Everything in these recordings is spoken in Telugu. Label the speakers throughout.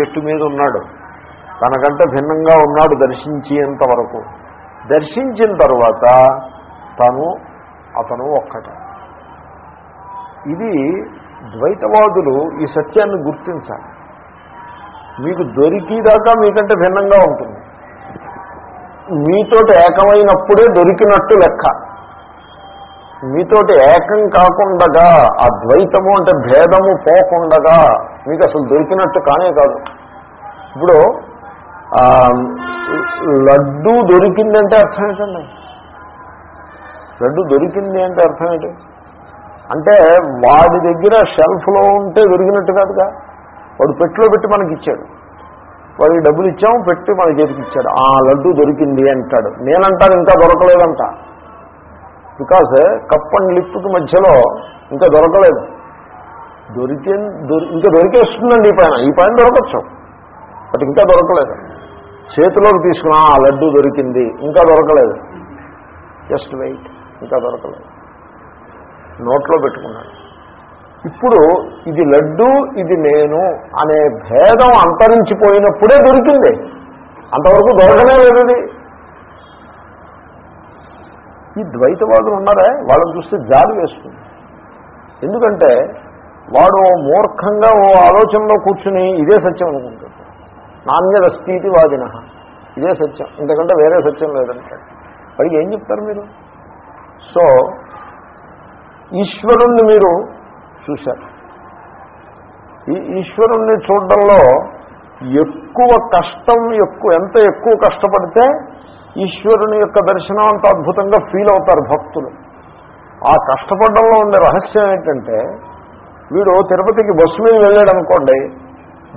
Speaker 1: చెట్టు మీద ఉన్నాడు. తనకంటే భిన్నంగా ఉన్నాడు దర్శించేంత వరకు. దర్శించిన తర్వాత తను అతను ఒక్కటే ఇది ద్వైతవాదులు ఈ సత్యాన్ని గుర్తించాలి. మీకు దొరికిదాకా మీకంటే భిన్నంగా ఉంటుంది. మీతోటి ఏకమైనప్పుడే దొరికినట్టు లెక్క. మీతోటి ఏకం కాకుండా ఆ ద్వైతము అంటే భేదము పోకుండా మీకు అసలు దొరికినట్టు కానే కాదు. ఇప్పుడు లడ్డు దొరికిందంటే అర్థం ఏంటండి? లడ్డు దొరికింది అంటే అర్థం ఏంటి? అంటే వాడి దగ్గర షెల్ఫ్లో ఉంటే దొరికినట్టు కాదుగా. వాడు పెట్టిలో పెట్టి మనకి ఇచ్చాడు వాడికి డబ్బులు ఇచ్చాము పెట్టి మన చేతికి ఇచ్చాడు. ఆ లడ్డు దొరికింది అంటాడు. నేనంటాను ఇంకా దొరకలేదంట. బికాజ్ కప్ అండ్ లిప్కి మధ్యలో ఇంకా దొరకలేదు. దొరికే దొరి- ఇంకా దొరికేస్తుందండి ఈ పైన. ఈ పైన దొరకచ్చు. బట్ ఇంకా దొరకలేదు. చేతిలోకి తీసుకున్నా ఆ లడ్డు దొరికింది ఇంకా దొరకలేదు. జస్ట్ వెయిట్ ఇంకా దొరకలేదు. నోట్లో పెట్టుకున్నాడు. ఇప్పుడు ఇది లడ్డు ఇది నేను అనే భేదం అంతరించిపోయినప్పుడే దొరికింది. అంతవరకు దొరకనే లేదు ఇది. ఈ ద్వైతవాదులు ఉన్నారే? వాళ్ళని చూస్తే జాలి వేస్తుంది. ఎందుకంటే వాడు మూర్ఖంగా ఓ ఆలోచనలో కూర్చుని ఇదే సత్యం అనుకుంటాడు. నాణ్యదస్థితి వాదిన ఇదే సత్యం. ఇంతకంటే వేరే సత్యం లేదంటాడు. వాడికి ఏం చెప్తారు మీరు? సో ఈశ్వరుణ్ణి మీరు చూశారు. ఈ ఈశ్వరుణ్ణి చూడడంలో ఎక్కువ కష్టం ఎక్కువ ఎంత ఎక్కువ కష్టపడితే ఈశ్వరుని యొక్క దర్శనం అంత అద్భుతంగా ఫీల్ అవుతారు భక్తులు. ఆ కష్టపడడంలో ఉండే రహస్యం ఏంటంటే వీడు తిరుపతికి బస్సు మీద వెళ్ళాడు అనుకోండి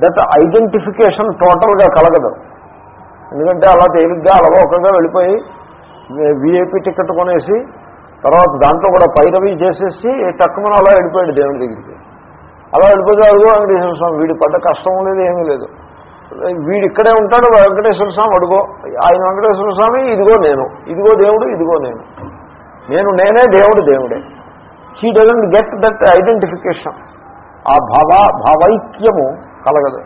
Speaker 1: దట్ ఐడెంటిఫికేషన్ టోటల్గా కలగదు. ఎందుకంటే అలా తేలిగ్గా అలవోకగా వెళ్ళిపోయి విఐపి టికెట్ కొనేసి తర్వాత దాంట్లో కూడా పైరవి చేసేసి టక్కుమని అలా వెళ్ళిపోయాడు దేవుడి దగ్గరికి. అలా వెళ్ళిపోతే అదిగో వెంకటేశ్వర స్వామి వీడి పడ్డ కష్టం లేదు ఏమీ లేదు. వీడు ఇక్కడే ఉంటాడు వెంకటేశ్వర స్వామి అడుగో. ఆయన వెంకటేశ్వర స్వామి ఇదిగో నేను. ఇదిగో దేవుడు ఇదిగో నేను. నేను నేనే దేవుడు దేవుడే. He doesn't get that identification ఆ భావ భావైక్యము కలగదు.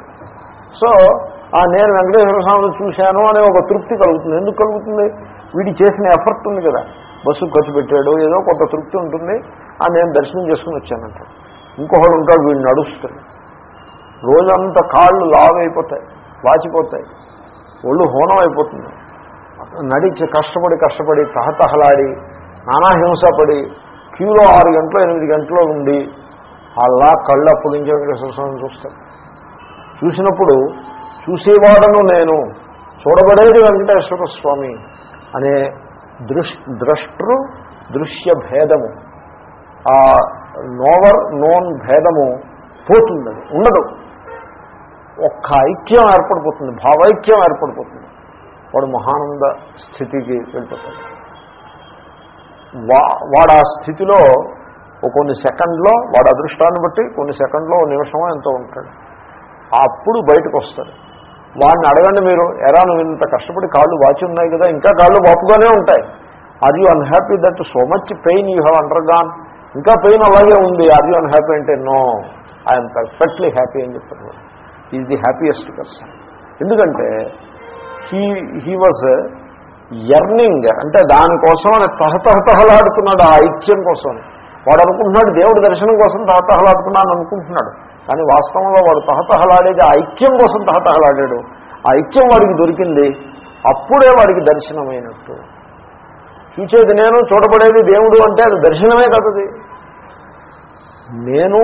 Speaker 1: సో ఆ నేను వెంకటేశ్వర స్వామిని చూశాను అనే ఒక తృప్తి కలుగుతుంది. ఎందుకు కలుగుతుంది? వీడి చేసిన ఎఫర్ట్ ఉంది కదా. బస్సు ఖర్చు పెట్టాడు ఏదో కొంత తృప్తి ఉంటుంది. ఆ నేను దర్శనం చేసుకుని వచ్చానంట ఇంకొకడు ఉంటాడు వీడిని నడుస్తాడు. రోజంతా కాళ్ళు లావైపోతాయి వాచిపోతాయి. ఒళ్ళు హోనం అయిపోతుంది నడిచి కష్టపడి కష్టపడి తహతహలాడి నానాహింసపడి క్యూలో ఆరు గంటలు ఎనిమిది గంటలు ఉండి అలా కళ్ళు అప్పగించే వెంకటేశ్వర స్వామిని చూసినప్పుడు చూసేవాడను నేను చూడబడేది వెంకటేశ్వర స్వామి అనే దృష్ ద్రష్టృ దృశ్య భేదము. ఆ నోవర్ నోన్ భేదము పోతుందని ఉండదు. ఒక్క ఐక్యం ఏర్పడిపోతుంది భావైక్యం ఏర్పడిపోతుంది. వాడు మహానంద స్థితికి వెళ్ళిపోతాడు. వా వాడు ఆ స్థితిలో కొన్ని సెకండ్లో వాడు అదృష్టాన్ని బట్టి కొన్ని సెకండ్లో నిమిషమో ఎంతో ఉంటాడు. అప్పుడు బయటకు వస్తాడు. వాడిని అడగండి మీరు ఎరా నువ్వు ఇంత కష్టపడి కాళ్ళు వాచి ఉన్నాయి కదా ఇంకా కాళ్ళు వాపుగానే ఉంటాయి. Are you unhappy that so much pain you have undergone ఇంకా పెయిన్ అలాగే ఉంది. ఆర్ యూ అన్హ్యాపీ అంటే నో ఐఎమ్ పర్ఫెక్ట్లీ హ్యాపీ అని చెప్తారు ఈజ్ ది హ్యాపీయెస్ట్ పర్సన్. ఎందుకంటే హీ హీ వాజ్ ఎర్నింగ్ అంటే దానికోసం అని తహతహతహలాడుతున్నాడు ఆ ఐక్యం కోసం. వాడు అనుకుంటున్నాడు దేవుడి దర్శనం కోసం తహతహలాడుతున్నాను అనుకుంటున్నాడు. కానీ వాస్తవంలో వాడు తహతహలాడేది ఆ ఐక్యం కోసం తహతహలాడాడు. ఆ ఐక్యం వాడికి దొరికింది అప్పుడే వాడికి దర్శనమైనట్టు. చూసేది నేను చూడబడేది దేవుడు అంటే అది దర్శనమే కదది నేను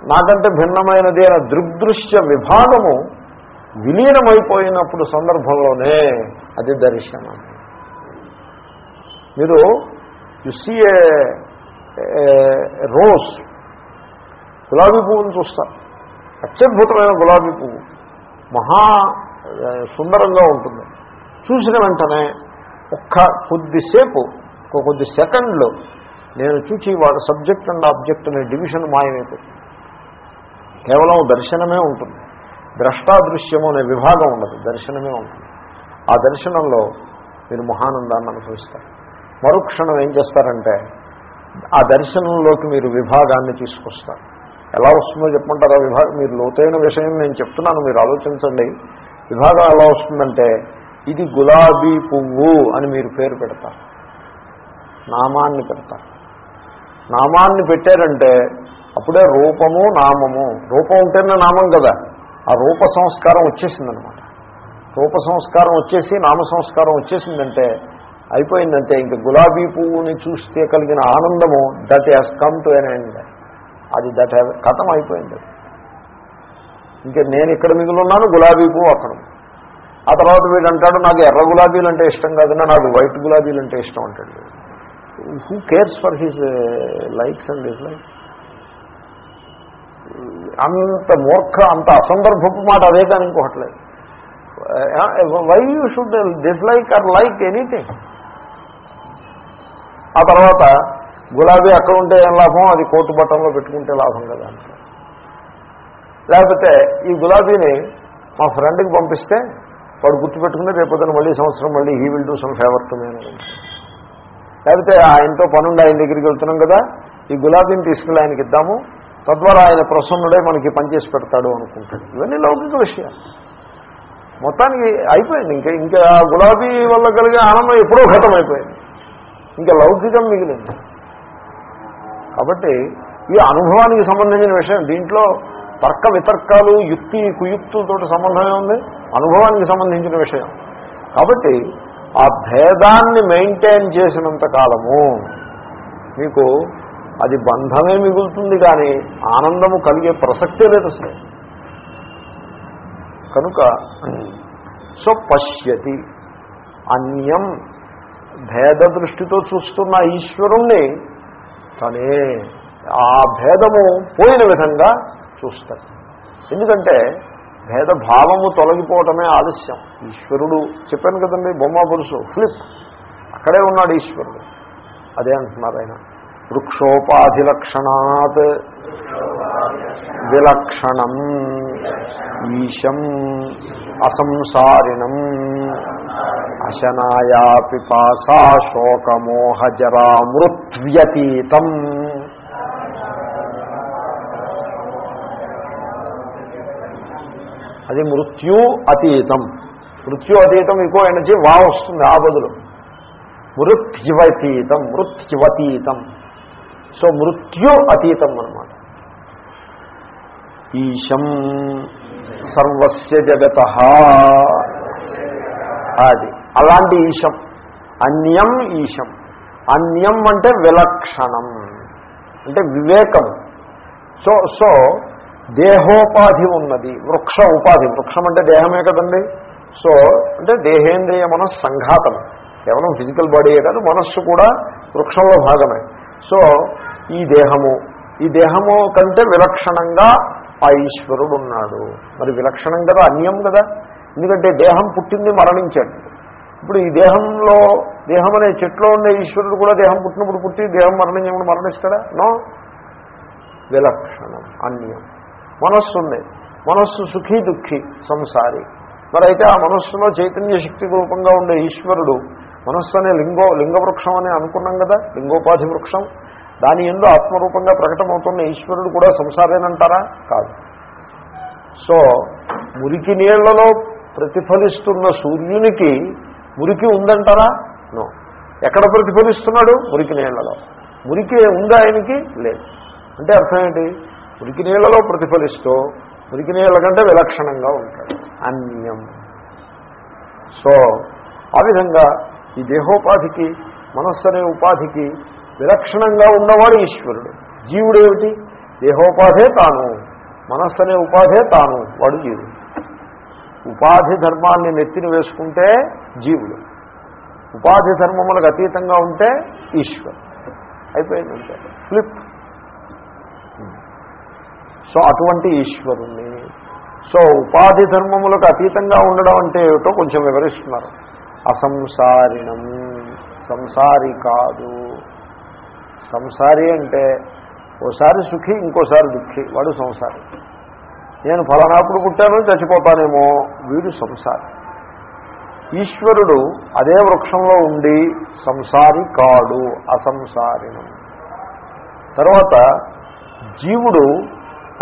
Speaker 1: నాకంటే భిన్నమైనది అనే దృగ్దృశ్య విభాగము విలీనమైపోయినప్పుడు సందర్భంలోనే అది దర్శనం. మీరు యు సీ ఏ రోజ్ గులాబీ పువ్వును చూస్తారు. అత్యద్భుతమైన గులాబీ పువ్వు. మహా సుందరంగా ఉంటుంది. చూసిన వెంటనే ఒక్క కొద్దిసేపు ఒక కొద్ది సెకండ్లు నేను చూచి వాడు సబ్జెక్ట్ అండ్ ఆబ్జెక్ట్ అనే డివిజన్ మాయమైపోతుంది కేవలం దర్శనమే ఉంటుంది. ద్రష్టాదృశ్యము అనే విభాగం ఉండదు దర్శనమే ఉంటుంది. ఆ దర్శనంలో మీరు మహానందాన్ని అనుభవిస్తారు. మరుక్షణం ఏం చేస్తారంటే ఆ దర్శనంలోకి మీరు విభాగాన్ని తీసుకొస్తారు. ఎలా వస్తుందో చెప్పమంటారా? విభాగం మీరు లోతైన విషయం నేను చెప్తున్నాను మీరు ఆలోచించండి. విభాగం ఎలా వస్తుందంటే ఇది గులాబీ పువ్వు అని మీరు పేరు పెడతారు. నామాన్ని పెడతారు. నామాన్ని పెట్టారంటే అప్పుడే రూపము నామము. రూపం ఉంటేనే నామం కదా. ఆ రూప సంస్కారం వచ్చేసిందనమాట. రూప సంస్కారం వచ్చేసి నామ సంస్కారం వచ్చేసిందంటే అయిపోయిందంటే ఇంక గులాబీ పువ్వుని చూస్తే కలిగిన ఆనందము that has come to an end అది దట్ హ్యాస్ కథం అయిపోయింది. ఇంకా నేను ఇక్కడ మిగిలిన్నాను గులాబీ పువ్వు అక్కడ. ఆ తర్వాత వీడు అంటాడు నాకు ఎర్ర గులాబీలు అంటే ఇష్టం కాదన్నా నాకు వైట్ గులాబీలు అంటే ఇష్టం అంటాడు who cares for his likes and dislikes అంత మూర్ఖ అంత అసందర్భపు మాట అదే కానీ ఇంకొకట్లేదు. Why you should dislike or like anything? ఆ తర్వాత గులాబీ అక్కడ ఉంటే ఏం లాభం? అది కోటు బట్టంలో పెట్టుకుంటే లాభం కదా లేకపోతే ఈ గులాబీని మా ఫ్రెండ్కి పంపిస్తే వాడు గుర్తుపెట్టుకుని రేపొద్దున మళ్ళీ సంవత్సరం మళ్ళీ he will do some favour to నేను లేకపోతే ఆయనతో పనుండి ఆయన దగ్గరికి వెళ్తున్నాం కదా ఈ గులాబీని తీసుకెళ్ళి ఆయనకి ఇద్దాము తద్వారా ఆయన ప్రసన్నుడే మనకి పనిచేసి పెడతాడు అనుకుంటాడు. ఇవన్నీ లౌకిక విషయాలు. మొత్తానికి అయిపోయింది. ఇంకా ఇంకా ఆ గులాబీ వల్ల కలిగే ఆనందం ఎప్పుడో ఘటం అయిపోయింది ఇంకా లౌకికం మిగిలింది. కాబట్టి ఈ అనుభవానికి సంబంధించిన విషయం దీంట్లో తర్క వితర్కాలు యుక్తి కుయుక్తులతో సంబంధమే ఉంది అనుభవానికి సంబంధించిన విషయం. కాబట్టి ఆ భేదాన్ని మెయింటైన్ చేసినంత కాలము మీకు అది బంధమే మిగులుతుంది కానీ ఆనందము కలిగే ప్రసక్తే లేదు అసలు. కనుక సో పశ్యతి. అన్యం భేద దృష్టితో చూస్తున్న ఈశ్వరుణ్ణి తనే ఆ భేదము పోయిన విధంగా చూస్తాడు. ఎందుకంటే భేదభావము తొలగిపోవటమే ఆలస్యం. ఈశ్వరుడు చెప్పాను కదండి బొమ్మ పురుషు ఫ్లిప్ అక్కడే ఉన్నాడు ఈశ్వరుడు. అదే అంటున్నారు ఆయన. వృక్షోపాధిలక్షణాత్ విలక్షణం ఈశం అసంసారిణం అశనాయా పిపాసా శోకమోహజరా మృత్వ్యతీతం అది మృత్యు అతీతం. మృత్యు అతీతం ఇంకో ఎనర్జీ వా వస్తుంది ఆ బదులు. మృత్యువతీతం మృత్యువతీతం సో మృత్యు అతీతం అనమాట ఈశం సర్వస్య జగత అది. అలాంటి ఈశం. అన్యం ఈశం. అన్యం అంటే విలక్షణం. అంటే వివేకం. సో సో దేహోపాధి ఉన్నది. వృక్ష ఉపాధి. వృక్షం అంటే దేహమే కదండి. సో అంటే దేహేంద్రియ మనస్ సంఘాతం కేవలం ఫిజికల్ బాడీయే కాదు మనస్సు కూడా వృక్షంలో భాగమే. సో ఈ దేహము. ఈ దేహము కంటే విలక్షణంగా ఆ ఈశ్వరుడు ఉన్నాడు. మరి విలక్షణం కదా అన్యం కదా? ఎందుకంటే దేహం పుట్టింది మరణించాడు. ఇప్పుడు ఈ దేహంలో దేహం అనే చెట్లో ఉండే ఈశ్వరుడు కూడా దేహం పుట్టినప్పుడు పుట్టి దేహం మరణించినప్పుడు మరణిస్తాడా? నో. విలక్షణం అన్యం. మనస్సు ఉంది. మనస్సు సుఖీ దుఃఖి సంసారి. మరి అయితే ఆ మనస్సులో చైతన్య శక్తి రూపంగా ఉండే ఈశ్వరుడు మనస్సు అనే లింగో లింగవృక్షం అని అనుకున్నాం కదా లింగోపాధి వృక్షం. దాని ఎందు ఆత్మరూపంగా ప్రకటమవుతున్న ఈశ్వరుడు కూడా సంసారేనంటారా? కాదు. సో మురికి నీళ్ళలో ప్రతిఫలిస్తున్న సూర్యునికి మురికి ఉందంటారా? నో. ఎక్కడ ప్రతిఫలిస్తున్నాడు? మురికి నీళ్ళలో మురికి ఉందా ఆయనకి? లేదు. అంటే అర్థం ఏంటి? మురికి నీళ్ళలో ప్రతిఫలిస్తూ మురికి నీళ్ళ కంటే విలక్షణంగా ఉంటాడు. అన్యం. సో ఆ విధంగా ఈ దేహోపాధికి మనస్సు అనే ఉపాధికి విలక్షణంగా ఉన్నవాడు ఈశ్వరుడు. జీవుడు ఏమిటి దేహోపాధే తాను. మనస్సు అనే ఉపాధే తాను. వాడు జీవుడు. ఉపాధి ధర్మాన్ని నెత్తిన వేసుకుంటే జీవుడు. ఉపాధి ధర్మములకు అతీతంగా ఉంటే ఈశ్వరుడు అయిపోయిందంటే ఫ్లిప్ సో hmm. అటువంటి ఈశ్వరుణ్ణి. సో ఉపాధి ధర్మములకు అతీతంగా ఉండడం అంటే ఏమిటో కొంచెం వివరిస్తున్నారు. అసంసారిణం. సంసారి కాదు. సంసారి అంటే ఓసారి సుఖి ఇంకోసారి దుఃఖి. వాడు సంసారి. నేను ఫలానాప్పుడు పుట్టాను చచ్చిపోతానేమో. వీడు సంసారి. ఈశ్వరుడు అదే వృక్షంలో ఉండి సంసారి కాడు అసంసారిణం. తర్వాత జీవుడు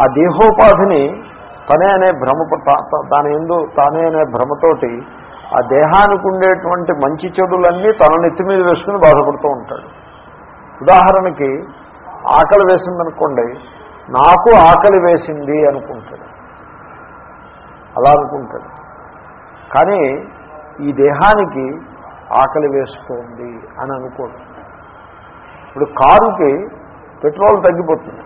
Speaker 1: ఆ దేహోపాధిని తనే అనే భ్రమ దాని ఎందు తానే అనే భ్రమతోటి ఆ దేహానికి ఉండేటువంటి మంచి చెడులన్నీ తన నెత్తి మీద వేసుకుని బాధపడుతూ ఉంటాడు. ఉదాహరణకి ఆకలి వేసిందనుకోండి నాకు ఆకలి వేసింది అనుకుంటాడు. అలా అనుకుంటాడు. కానీ ఈ దేహానికి ఆకలి వేస్తోంది అని అనుకోడు. ఇప్పుడు కారుకి పెట్రోల్ తగ్గిపోతుంది.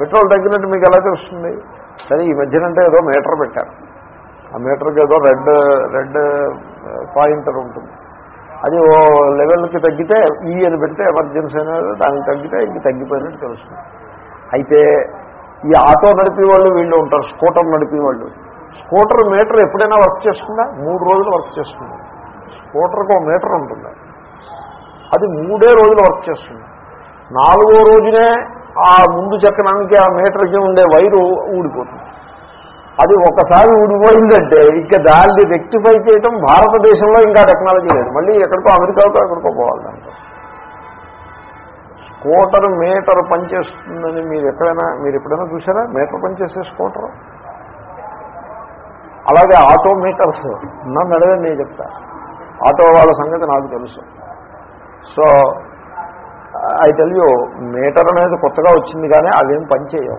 Speaker 1: పెట్రోల్ తగ్గినట్టు మీకు ఎలా తెలుస్తుంది? సరే ఈ మధ్యనంటే ఏదో మీటర్ పెట్టారు. ఆ మీటర్కి ఏదో రెడ్ రెడ్ పాయింటర్ ఉంటుంది. అది ఓ లెవెల్కి తగ్గితే ఈ అని పెడితే ఎమర్జెన్సీ అనేది దానికి తగ్గితే ఇంక తగ్గిపోయినట్టు తెలుస్తుంది. అయితే ఈ ఆటో నడిపే వాళ్ళు వీళ్ళు ఉంటారు స్కూటర్ నడిపే వాళ్ళు స్కూటర్ మీటర్ ఎప్పుడైనా వర్క్ చేసుకుందా? మూడు రోజులు వర్క్ చేసుకుందా. స్కూటర్కి ఒక మీటర్ ఉంటుంది. అది మూడే రోజులు వర్క్ చేస్తుంది. నాలుగో రోజునే ఆ ముందు చక్రానికి ఆ మీటర్కి ఉండే వైరు ఊడిపోతుంది. అది ఒకసారి ఊడిపోయిందంటే ఇంకా దాన్ని రెక్టిఫై చేయటం భారతదేశంలో ఇంకా టెక్నాలజీ లేదు. మళ్ళీ ఎక్కడికో అమెరికాకో ఎక్కడికో పోవాలి దాంట్లో స్కూటర్ మీటర్ పనిచేస్తుందని మీరు ఎక్కడైనా మీరు ఎప్పుడైనా చూసారా మీటర్ పనిచేసే స్కూటర్? అలాగే ఆటో మీటర్స్. నన్ను అడగండి నేను చెప్తా. ఆటో వాళ్ళ సంగతి నాకు తెలుసు. So I tell you meter అనేది కొత్తగా వచ్చింది కానీ అవేం పనిచేయవు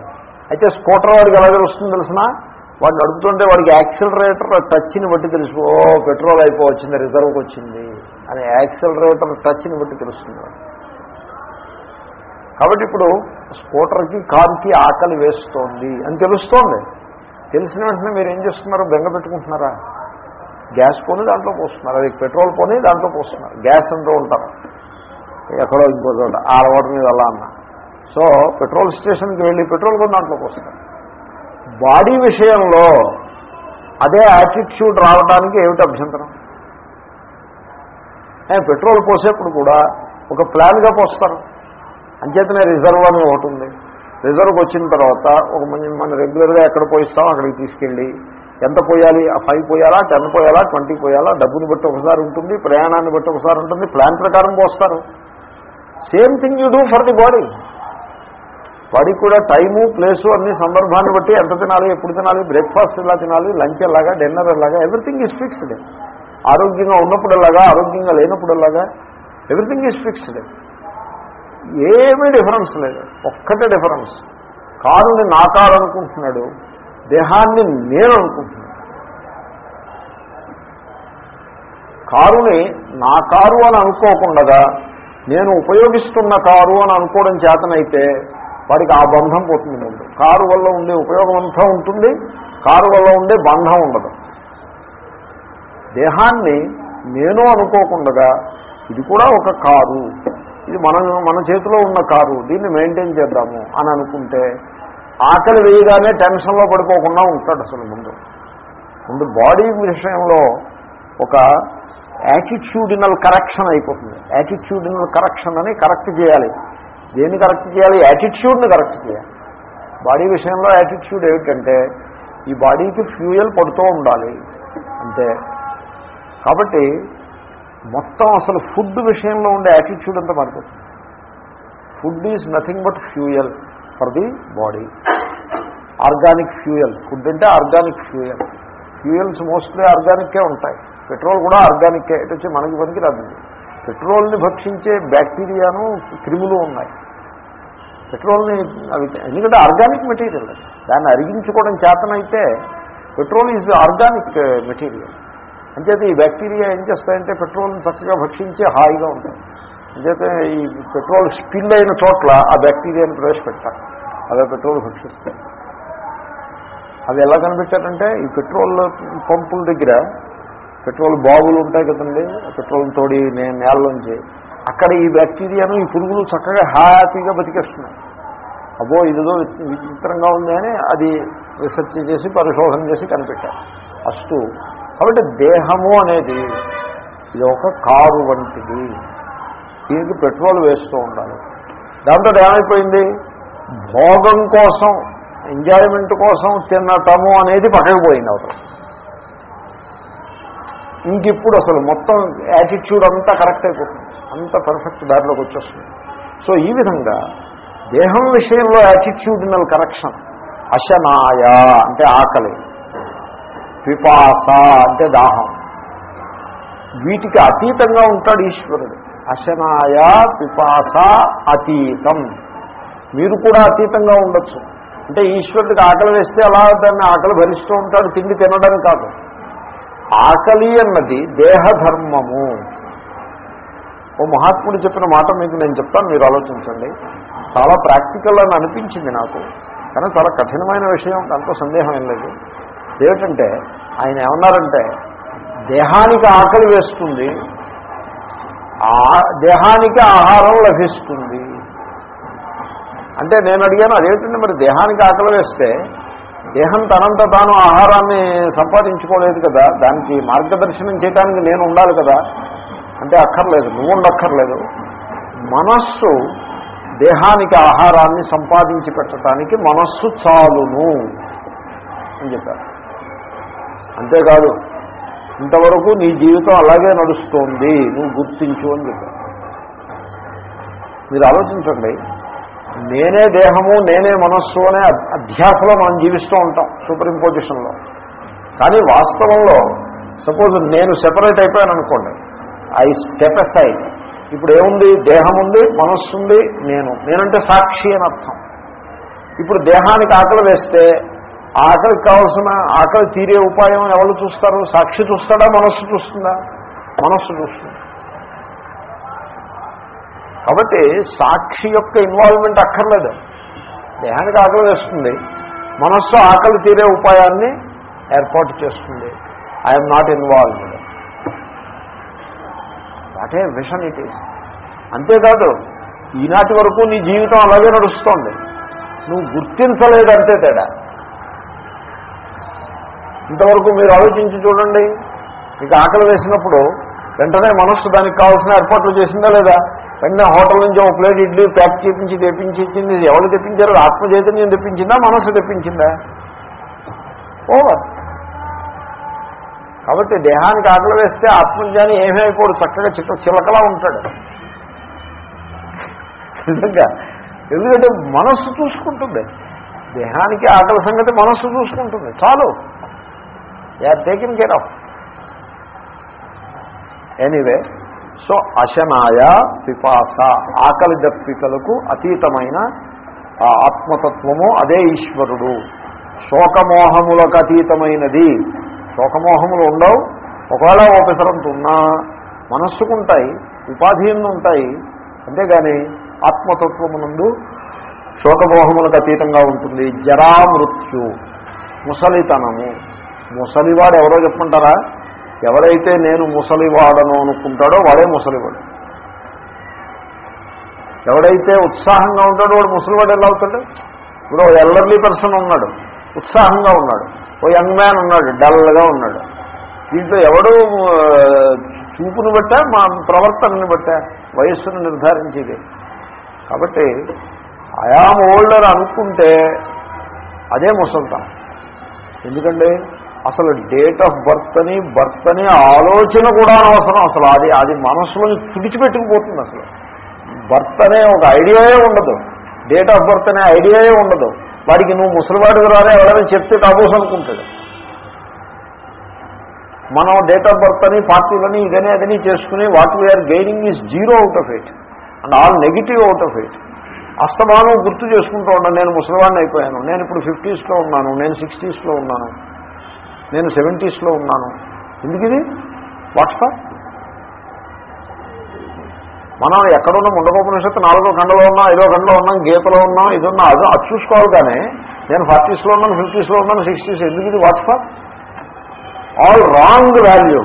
Speaker 1: అయితే స్కూటర్ వాడికి ఎలా తెలుస్తుంది తెలిసినా? వాడు నడుపుతుంటే వాడికి యాక్సిలరేటర్ టచ్ని బట్టి తెలుసు. ఓ పెట్రోల్ అయిపోవచ్చింది రిజర్వ్కి వచ్చింది అని యాక్సిలరేటర్ టచ్ని బట్టి తెలుస్తుంది కాబట్టి ఇప్పుడు స్కూటర్కి కారుకి ఆకలి వేస్తోంది అని తెలుస్తోంది. తెలిసిన వెంటనే మీరు ఏం చేస్తున్నారు బెంగ పెట్టుకుంటున్నారా? గ్యాస్ పోని దాంట్లో పోస్తున్నారు. అది పెట్రోల్ పోని దాంట్లో పోస్తున్నారు. గ్యాస్ అంటూ ఉంటారు. ఎక్కడో ఇంకో చోట. ఆ అలవాటు మీద అలా అన్నా. సో పెట్రోల్ స్టేషన్కి వెళ్ళి పెట్రోల్ కొని దాంట్లో పోస్తారు బాడీ విషయంలో అదే యాటిట్యూడ్ రావడానికి ఏమిటి అభ్యంతరం? పెట్రోల్ పోసేప్పుడు కూడా ఒక ప్లాన్గా పోస్తారు. అంచేతనే రిజర్వ్ అని ఒకటి ఉంది. రిజర్వ్కి వచ్చిన తర్వాత ఒక మన మన రెగ్యులర్గా ఎక్కడ పోయిస్తాం అక్కడికి తీసుకెళ్ళి ఎంత పోయాలి? ఆ ఫైవ్ పోయాలా? టెన్ పోయాలా? ట్వంటీ పోయాలా? డబ్బుని బట్టి ఒకసారి ఉంటుంది ప్రయాణాన్ని బట్టి ఒకసారి ఉంటుంది ప్లాన్ ప్రకారం పోస్తారు. Same thing you do for the body. వాడికి కూడా టైము ప్లేసు అన్ని సందర్భాన్ని బట్టి ఎంత తినాలి ఎప్పుడు తినాలి బ్రేక్ఫాస్ట్ ఎలా తినాలి లంచ్ ఎలాగా డిన్నర్ ఎలాగా ఎవ్రీథింగ్ ఈజ్ ఫిక్స్డ్. ఆరోగ్యంగా ఉన్నప్పుడు ఎలాగా ఆరోగ్యంగా లేనప్పుడు ఎలాగా ఎవ్రీథింగ్ ఈజ్ ఫిక్స్డ్. ఏమీ డిఫరెన్స్ లేదు. ఒక్కటే డిఫరెన్స్. కారుని నా కారు అనుకుంటున్నాడు దేహాన్ని నేను అనుకుంటున్నాడు కారుని నా కారు అని అనుకోకుండా నేను ఉపయోగిస్తున్న కారు అని అనుకోవడం చేతనైతే వాడికి ఆ బంధం పోతుంది ముందు. కారు వల్ల ఉండే ఉపయోగం అంతా ఉంటుంది కారు వల్ల ఉండే బంధం ఉండదు. దేహాన్ని నేను అనుకోకుండా ఇది కూడా ఒక కారు. ఇది మన మన చేతిలో ఉన్న కారు దీన్ని మెయింటైన్ చేద్దాము అని అనుకుంటే ఆకలి వేయగానే టెన్షన్లో పడిపోకుండా ఉంటాడు అసలు ముందు. ముందు బాడీ విషయంలో ఒక యాటిట్యూడినల్ కరెక్షన్ అయిపోతుంది. యాటిట్యూడినల్ కరెక్షన్ అని కరెక్ట్ చేయాలి. దేన్ని కరెక్ట్ చేయాలి? యాటిట్యూడ్ని కరెక్ట్ చేయాలి. బాడీ విషయంలో యాటిట్యూడ్ ఏమిటంటే ఈ బాడీకి ఫ్యూయల్ పడుతూ ఉండాలి. అంతే. కాబట్టి మొత్తం అసలు ఫుడ్ విషయంలో ఉండే యాటిట్యూడ్ అంతా మారిపోతుంది. Food is nothing but fuel for the body. Organic fuel. Food అంటే ఆర్గానిక్ ఫ్యూయల్. ఫ్యూయల్స్ మోస్ట్లీ ఆర్గానిక్కే ఉంటాయి. పెట్రోల్ కూడా ఆర్గానిక్కే. ఇటు వచ్చి మనకి పనికి రాదు పెట్రోల్ని భక్షించే బ్యాక్టీరియాను క్రిములు ఉన్నాయి. పెట్రోల్ని అవి ఎందుకంటే ఆర్గానిక్ మెటీరియల్ దాన్ని అరిగించుకోవడం చేతనైతే petrol is organic uh, material. అంచేత ఈ బ్యాక్టీరియా ఏం చేస్తాయంటే పెట్రోల్ని చక్కగా భక్షించి హాయిగా ఉంటాయి. అంచేతే ఈ పెట్రోల్ స్పిల్ అయిన చోట్ల ఆ బ్యాక్టీరియాని ప్రవేశపెట్టాలి. అదే పెట్రోల్ భక్షిస్తాయి. అవి ఎలా కనిపెట్టారంటే ఈ పెట్రోల్ పంపుల దగ్గర పెట్రోల్ బాగులు ఉంటాయి కదండి పెట్రోల్ తోడి నేను నేలలోంచి. అక్కడ ఈ బ్యాక్టీరియాను ఈ పురుగులు చక్కగా హ్యాపీగా బతికేస్తున్నాయి. అబ్బో ఇదిదో విచిత్రంగా ఉంది అని అది రీసెర్చ్ చేసి పరిశోధన చేసి కనిపెట్టారు. అస్తూ కాబట్టి దేహము అనేది ఇది ఒక కారు వంటిది. దీనికి పెట్రోల్ వేస్తూ ఉండాలి. దాంతో ఏమైపోయింది? భోగం కోసం ఎంజాయ్మెంట్ కోసం తినటము అనేది పక్కకు పోయింది అవసరం అవతల ఇంకిప్పుడు అసలు మొత్తం యాటిట్యూడ్ అంతా కరెక్ట్ అయిపోతుంది. అంత పర్ఫెక్ట్ దారిలోకి వచ్చేస్తుంది. సో ఈ విధంగా దేహం విషయంలో యాటిట్యూడినల్ కరెక్షన్ అశనాయ అంటే ఆకలి పిపాస అంటే దాహం వీటికి అతీతంగా ఉంటాడు ఈశ్వరుడు. అశనాయ పిపాస అతీతం. మీరు కూడా అతీతంగా ఉండొచ్చు. అంటే ఈశ్వరుడికి ఆకలి వేస్తే అలా దాన్ని ఆకలి భరిస్తూ ఉంటాడు తిండి తినడం కాదు. ఆకలి అన్నది దేహధర్మము. ఓ మహాత్ముడు చెప్పిన మాట మీకు నేను చెప్తాను మీరు ఆలోచించండి. చాలా ప్రాక్టికల్ అని అనిపించింది నాకు. కానీ చాలా కఠినమైన విషయం దాంట్లో సందేహం ఏం లేదు. ఏమిటంటే ఆయన ఏమన్నారంటే దేహానికి ఆకలి వేస్తుంది ఆ దేహానికి ఆహారం లభిస్తుంది. అంటే నేను అడిగాను అదేంటంటే మరి దేహానికి ఆకలి వేస్తే దేహం తనంత తాను ఆహారాన్ని సంపాదించుకోలేదు కదా దానికి మార్గదర్శనం చేయడానికి నేను ఉండాలి కదా అంటే అక్కర్లేదు నువ్వు ఉండక్కర్లేదు. మనస్సు దేహానికి ఆహారాన్ని సంపాదించి పెట్టడానికి మనస్సు చాలును అని చెప్పారు. అంతేకాదు ఇంతవరకు నీ జీవితం అలాగే నడుస్తోంది నువ్వు గుర్తించు అని చెప్పారు. మీరు ఆలోచించండి నేనే దేహము నేనే మనస్సు అనే అధ్యాసలో మనం జీవిస్తూ ఉంటాం సూపర్ పొజిషన్లో కానీ వాస్తవంలో సపోజ్ నేను సెపరేట్ అయిపోయాను అనుకోండి. ఐ స్టెప్ అసైడ్ ఇప్పుడు ఏముంది? దేహం ఉంది మనస్సు ఉంది నేను. నేనంటే సాక్షి అని అర్థం. ఇప్పుడు దేహానికి ఆకలి వేస్తే ఆకలికి కావాల్సిన ఆకలి తీరే ఉపాయం ఎవరు చూస్తారు? సాక్షి చూస్తాడా? మనస్సు చూస్తుందా? మనస్సు చూస్తుంది. కాబట్టి సాక్షి యొక్క ఇన్వాల్వ్మెంట్ అక్కర్లేదు. దేహానికి ఆకలి వేస్తుంది. మనస్సు ఆకలి తీరే ఉపాయాన్ని ఏర్పాటు చేస్తుంది. I'm not involved what a vision it is అంతేకాదు ఈనాటి వరకు నీ జీవితం అలాగే నడుస్తోంది. నువ్వు గుర్తించలేదంటే తేడా. ఇంతవరకు మీరు ఆలోచించి చూడండి. మీకు ఆకలి వేసినప్పుడు వెంటనే మనస్సు దానికి కావాల్సిన ఏర్పాట్లు చేసిందా లేదా? వెంటనే హోటల్ నుంచి ఒక ప్లేట్ ఇడ్లీ ప్యాక్ చేపించి తెప్పించి ఇచ్చింది. ఎవరు తెప్పించారు? ఆత్మ చైతన్యం తెప్పించిందా? మనసు తెప్పించిందా? ఓవర్. కాబట్టి దేహానికి ఆకలి వేస్తే ఆత్మజ్ఞాని ఏమైపోడు చక్కగా చిక్క చిలకలా ఉంటాడు. నిజంగా. ఎందుకంటే మనస్సు చూసుకుంటుంది. దేహానికి ఆకలి సంగతి మనస్సు చూసుకుంటుంది. చాలు. They are taking care of. Anyway. So అశనాయ పిపాస ఆకలి దప్పికలకు అతీతమైన ఆ ఆత్మతత్వము అదే ఈశ్వరుడు. శోకమోహములకు అతీతమైనది. శోకమోహములు ఉండవు. ఒకవేళ ఓపెసరంత ఉన్నా మనస్సుకుంటాయి ఉపాధీనులు ఉంటాయి. అంతేగాని ఆత్మతత్వమునందు శోకమోహములకు అతీతంగా ఉంటుంది. జరామృత్యు ముసలితనము. ముసలివాడు ఎవరో చెప్పమంటారా? ఎవరైతే నేను ముసలివాడను అనుకుంటాడో వాడే ముసలివాడు. ఎవడైతే ఉత్సాహంగా ఉంటాడో వాడు ముసలివాడు ఎలా అవుతాడు? ఇప్పుడు ఓ ఎల్డర్లీ పర్సన్ ఉన్నాడు ఉత్సాహంగా ఉన్నాడు ఓ యంగ్ మ్యాన్ ఉన్నాడు డల్గా ఉన్నాడు. దీంట్లో ఎవడు చూపును బట్టా మా ప్రవర్తనని బట్టా వయస్సును నిర్ధారించేది కాబట్టి ఐఆమ్ ఓల్డర్ అనుకుంటే అదే ముసల్తాం. ఎందుకండి అసలు డేట్ ఆఫ్ బర్త్ అని బర్త్ అని ఆలోచన కూడా అనవసరం. అసలు అది అది మనసులో తుడిచిపెట్టుకుపోతుంది అసలు. బర్త్ అనే ఒక ఐడియాయే ఉండదు. డేట్ ఆఫ్ బర్త్ అనే ఐడియాయే ఉండదు. వాడికి నువ్వు ముసలివాడికి రాలే ఎవరైనా చెప్తే టాబోస్ అనుకుంటాడు. మనం డేట్ ఆఫ్ బర్త్ అని పార్టీలని ఇదని అదని చేసుకుని what we're gaining is zero out of it and all negative out of it అస్తమానం గుర్తు చేసుకుంటూ ఉన్నాను నేను ముసలివాడిని అయిపోయాను. నేను ఇప్పుడు ఫిఫ్టీస్లో ఉన్నాను. నేను సిక్స్టీస్లో ఉన్నాను. నేను సెవెంటీస్లో ఉన్నాను. ఎందుకు ఇది? వాట్ ఫర్ మనం ఎక్కడున్నా? ముండకోపనిషత్తు నాలుగో గంటలో ఉన్నాం ఐదో గంటలో ఉన్నాం గీతలో ఉన్నాం ఇది ఉన్నా. అది అది చూసుకోవాలి కానీ నేను ఫార్టీస్లో ఉన్నాను ఫిఫ్టీస్లో ఉన్నాను సిక్స్టీస్. ఎందుకు ఇది? What for all wrong value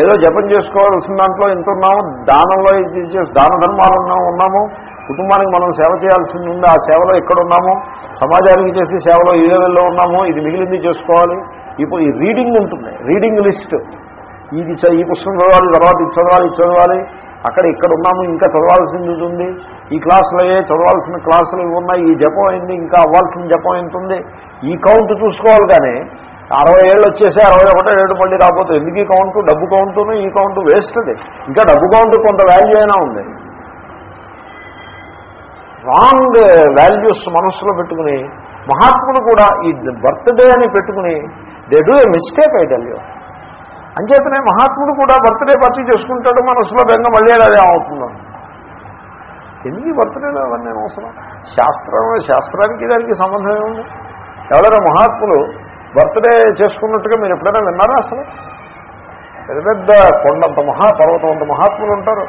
Speaker 1: ఏదో జపం చేసుకోవాల్సిన దాంట్లో ఎంత ఉన్నాము దానంలో దాన ధర్మాలు ఉన్నాము ఉన్నాము. కుటుంబానికి మనం సేవ చేయాల్సింది ఉంది? ఆ సేవలో ఎక్కడ ఉన్నాము సమాజానికి చేసి సేవలో ఏ లెవెల్లో ఉన్నాము? ఇది మిగిలింది చేసుకోవాలి. ఇప్పుడు ఈ రీడింగ్ ఉంటుంది. Reading list. ఇది ఈ పుస్తకం చదవాలి తర్వాత ఇది చదవాలి ఇది చదవాలి. అక్కడ ఇక్కడ ఉన్నాము ఇంకా చదవాల్సింది ఉంది. ఈ క్లాసులు అయ్యే చదవాల్సిన క్లాసులు ఉన్నాయి. ఈ జపం అయింది ఇంకా అవ్వాల్సిన జపం ఎంత ఉంది? ఈ కౌంట్ చూసుకోవాలి కానీ అరవై ఏళ్ళు వచ్చేసి అరవై ఒకటో ఏడు మళ్ళీ రాబోతుంది ఎందుకు ఈ కౌంటు? డబ్బు కౌంటును ఈ కౌంటు వేస్ట్ అది ఇంకా డబ్బు కౌంటు కొంత వాల్యూ అయినా ఉంది. రాంగ్ వాల్యూస్ మనస్సులో పెట్టుకుని మహాత్ములు కూడా ఈ బర్త్డే అని పెట్టుకుని they do a mistake I తెలియదు అంచేతనే మహాత్ముడు కూడా బర్త్డే పార్టీ చేసుకుంటాడు మనసులో బెంగ మళ్ళీ అదే అవుతుందని ఎన్ని బర్త్డేలో అవన్నీ అవసరం? శాస్త్రం శాస్త్రానికి దానికి సంబంధం ఏముంది? ఎవరైనా మహాత్ములు బర్త్డే చేసుకున్నట్టుగా మీరు ఎప్పుడైనా విన్నారా అసలు? పెద్ద పెద్ద కొండంత మహాపర్వతం అంత మహాత్ములు ఉంటారు.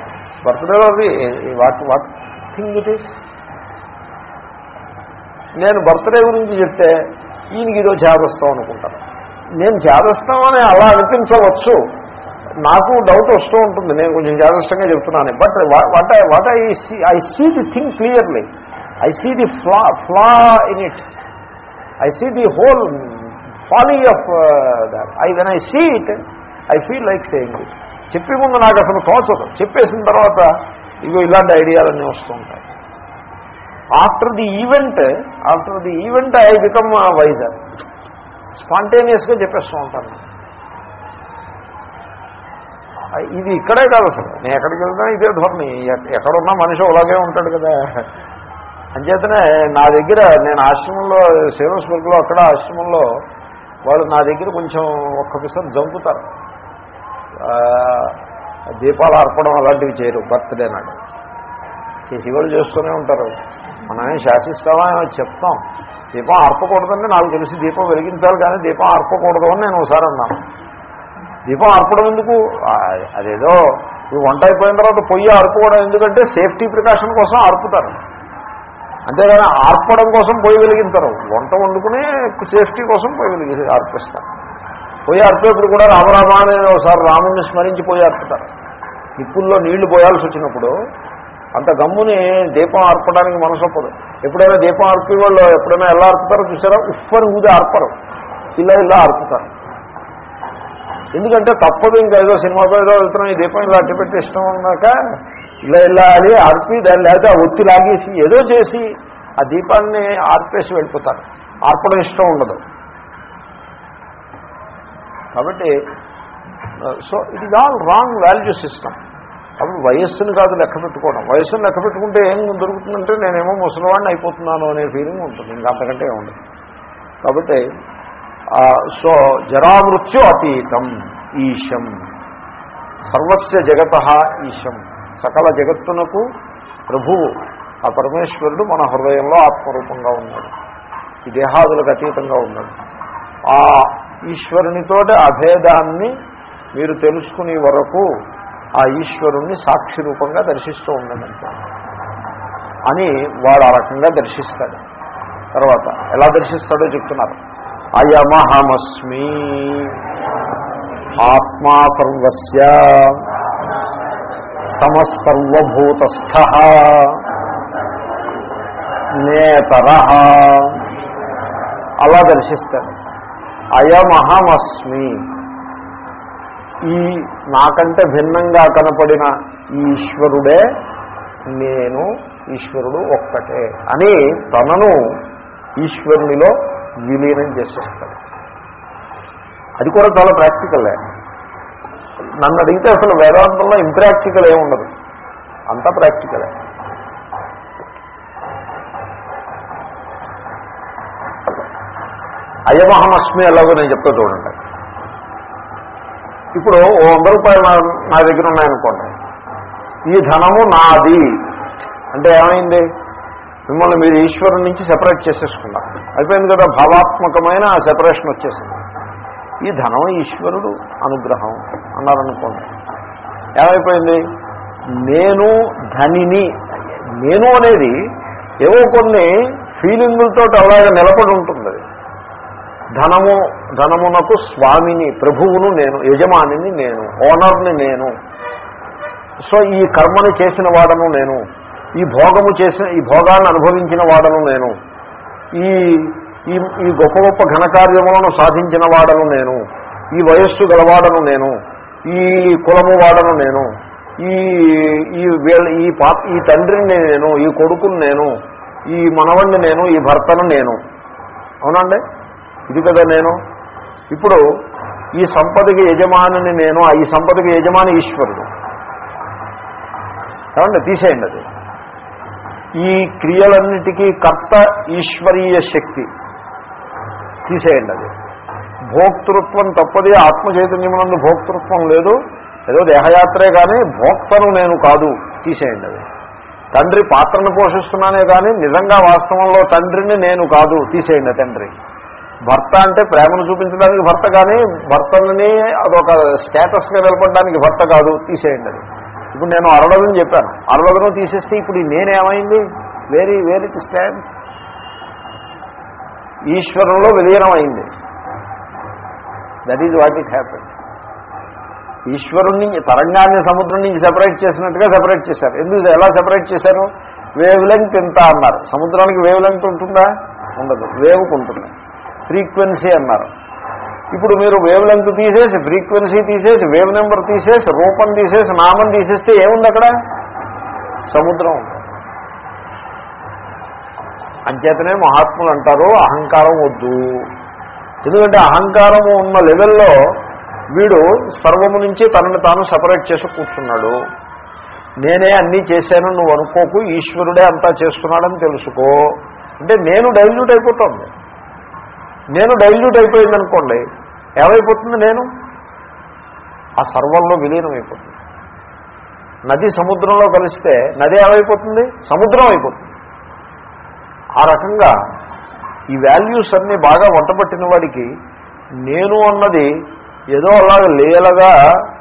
Speaker 1: బర్త్డేలో అది what what thing it is నేను బర్త్డే గురించి చెప్తే ఈయనకి ఇదో చేదస్తాం అనుకుంటాను. నేను చేదస్తాం అని అలా అనిపించవచ్చు. నాకు డౌట్ వస్తూ ఉంటుంది. నేను కొంచెం జాగ్రత్తగా చెప్తున్నాను. But what I what I see I see the thing clearly I see the flaw flaw in it I see the whole folly of that I when I see it I feel like saying it చెప్పే ముందు నాకు అసలు తోచదు చెప్పేసిన తర్వాత ఇగో ఇలాంటి ఐడియాలన్నీ వస్తూ ఉంటాయి. After the event after the event I become wiser స్పాంటేనియస్గా చెప్పేస్తూ ఉంటాను. ఇది ఇక్కడే కాదు అసలు. నేను ఎక్కడికి వెళ్తా ఇదే ధోరణి. ఎక్కడున్నా మనిషి అలాగే ఉంటాడు కదా. అంచేతనే నా దగ్గర నేను ఆశ్రమంలో సేవస్వర్గంలో అక్కడ ఆశ్రమంలో వాళ్ళు నా దగ్గర కొంచెం ఒక్క పిసర్ జంపుతారు. దీపాలు అర్పడం అలాంటివి చేయరు బర్త్డే నాడు. చేసి వాళ్ళు చేస్తూనే ఉంటారు. మనమే శాసిస్తావా చెప్తాం. దీపం అర్పకూడదంటే నాకు తెలిసి దీపం వెలిగించాలి కానీ దీపం అర్పకూడదు అని నేను ఒకసారి అన్నాను. దీపం అర్పడం ఎందుకు? అదేదో ఇవి వంట అయిపోయిన తర్వాత పొయ్యి అర్పుకోవడం ఎందుకంటే సేఫ్టీ ప్రికాషన్ కోసం అర్పుతారు అంతేగాని ఆర్పడం కోసం పొయ్యి వెలిగించరు. వంట వండుకుని సేఫ్టీ కోసం పొయ్యి వెలిగి అర్పిస్తారు పొయ్యి అర్పేప్పుడు కూడా రామరామ అని ఒకసారి రాముడిని స్మరించి పొయ్యి అర్పుతారు నిప్పుల్లో నీళ్ళు పోయాల్సి వచ్చినప్పుడు అంత గమ్ముని దీపం అర్పడానికి మనసు ఒప్పదు. ఎప్పుడైనా దీపం అర్పి వాళ్ళు ఎప్పుడైనా ఎలా అర్పుతారో చూసారా? ఉప్పని ఊది అర్పరు ఇలా ఇలా అర్పుతారు ఎందుకంటే తప్పదు ఇంకా ఏదో సినిమాతో ఏదో వెళ్తున్నాం ఈ దీపం ఇలా అట్టి పెట్టి ఇష్టం ఉన్నాక ఇలా ఇలా అది ఆర్పి దాన్ని లేకపోతే ఆ ఒత్తి లాగేసి ఏదో చేసి ఆ దీపాన్ని ఆర్పేసి వెళ్ళిపోతారు. ఆర్పడం ఇష్టం ఉండదు. కాబట్టి so it is all wrong value system అప్పుడు వయస్సును కాదు లెక్క పెట్టుకోవడం. వయస్సును లెక్క పెట్టుకుంటే ఏం దొరుకుతుందంటే నేనేమో ముసలివాడిని అయిపోతున్నాను అనే ఫీలింగ్ ఉంటుంది. ఇంకా అంతకంటే ఉండదు. కాబట్టి సో జరామృత్యు అతీతం ఈశం. సర్వస్య జగత ఈశం. సకల జగత్తునకు ప్రభువు. ఆ పరమేశ్వరుడు మన హృదయంలో ఆత్మరూపంగా ఉన్నాడు. ఈ దేహాదులకు అతీతంగా ఉన్నాడు. ఆ ఈశ్వరునితోటి అభేదాన్ని మీరు తెలుసుకునే వరకు ఆ ఈశ్వరుణ్ణి సాక్షి రూపంగా దర్శిస్తూ ఉండదంటే అని వాడు ఆ రకంగా దర్శిస్తాడు. తర్వాత ఎలా దర్శిస్తాడో చెప్తున్నారు. అయమహమస్మి ఆత్మా సర్వస్య సమసర్వభూతస్థ నేతర అలా దర్శిస్తాడు. అయమహమస్మి ఈ నాకంటే భిన్నంగా కనపడిన ఈశ్వరుడే నేను ఈశ్వరుడు ఒక్కటే అని తనను ఈశ్వరునిలో విలీనం చేసేస్తాడు. అది కూడా చాలా ప్రాక్టికలే. నన్ను అడిగితే అసలు వేదాంతంలో ఇంప్రాక్టికల్ ఏముండదు. అంతా ప్రాక్టికలే. అయమహమస్మి ఎలాగో నేను చెప్తా చూడండి. ఇప్పుడు ఓ వంద రూపాయలు నా నా దగ్గర ఉన్నాయనుకోండి. ఈ ధనము నాది. అంటే ఏమైంది? మిమ్మల్ని మీరు ఈశ్వరుని నుంచి సెపరేట్ చేసేసుకున్నారు. అయిపోయింది కదా భావాత్మకమైన సెపరేషన్ వచ్చేసింది. ఈ ధనం ఈశ్వరుడు అనుగ్రహం అన్నారనుకోండి. ఏమైపోయింది? నేను ధనిని నేను అనేది ఏవో కొన్ని ఫీలింగులతో అలాగే నిలబడి ఉంటుంది. ధనము ధనమునకు స్వామిని ప్రభువును నేను యజమానిని నేను ఓనర్ని నేను. సో ఈ కర్మని చేసిన వాడను నేను. ఈ భోగము చేసిన ఈ భోగాన్ని అనుభవించిన వాడను నేను. ఈ ఈ ఈ గొప్ప గొప్ప ఘనకార్యములను సాధించిన వాడను నేను. ఈ వయస్సు గలవాడను నేను. ఈ కులము వాడను నేను. ఈ ఈ వీళ్ళ ఈ పా ఈ తండ్రిని నేను ఈ కొడుకుని నేను. ఈ మనవణ్ణి నేను ఈ భర్తను నేను. అవునండి ఇది కదా నేను. ఇప్పుడు ఈ సంపదకి యజమానిని నేను ఆ ఈ సంపదకి యజమాని ఈశ్వరుడు. ఏమండి తీసేయండి అది. ఈ క్రియలన్నిటికీ కర్త ఈశ్వరీయ శక్తి. తీసేయండి అది. భోక్తృత్వం తప్పది ఆత్మ చైతన్యమునందు భోక్తృత్వం లేదు. ఏదో దేహయాత్రే కానీ భోక్తను నేను కాదు. తీసేయండి అది. తండ్రి పాత్రను పోషిస్తున్నానే కానీ నిజంగా వాస్తవంలో తండ్రిని నేను కాదు. తీసేయండి తండ్రి. భర్త అంటే ప్రేమను చూపించడానికి భర్త కానీ భర్తలని అదొక స్టేటస్గా నిలబడడానికి భర్త కాదు తీసేయండి అది. ఇప్పుడు నేను అరడదని చెప్పాను. అరడదను తీసేస్తే ఇప్పుడు నేనేమైంది వేరీ వేరీ స్టాండ్. ఈశ్వరంలో విలీనం అయింది. That is what it happen ఈశ్వరుణ్ణి తరంగాన్ని సముద్రం నుంచి సెపరేట్ చేసినట్టుగా సెపరేట్ చేశారు. ఎందుకు ఎలా సెపరేట్ చేశారు? వేవ్ లెంగ్త్ ఎంత అన్నారు. సముద్రానికి వేవ్ లెంగ్త్ ఉంటుందా? ఉండదు. వేవ్కు ఉంటుంది. ఫ్రీక్వెన్సీ అన్నారు. ఇప్పుడు మీరు వేవ్ లెంత్ తీసేసి ఫ్రీక్వెన్సీ తీసేసి వేవ్ నెంబర్ తీసేసి రూపం తీసేసి నామం తీసేస్తే ఏముంది అక్కడ? సముద్రం అంచేతనే మహాత్ములు అంటారు అహంకారం వద్దు. ఎందుకంటే అహంకారము ఉన్న లెవెల్లో వీడు సర్వము నుంచి తనని తాను సపరేట్ చేసి కూర్చున్నాడు. నేనే అన్నీ చేశాను నువ్వు అనుకోకు ఈశ్వరుడే అంతా చేస్తున్నాడని తెలుసుకో. అంటే నేను డైల్యూట్ అయిపోతుంది నేను డైల్యూట్ అయిపోయింది అనుకోండి ఏమైపోతుంది నేను? ఆ సర్వంలో విలీనం అయిపోతుంది. నది సముద్రంలో కలిస్తే నది ఏమైపోతుంది? సముద్రం అయిపోతుంది. ఆ రకంగా ఈ వాల్యూస్ అన్నీ బాగా వంటపట్టిన వాడికి నేను అన్నది ఏదో అలాగ లీలగా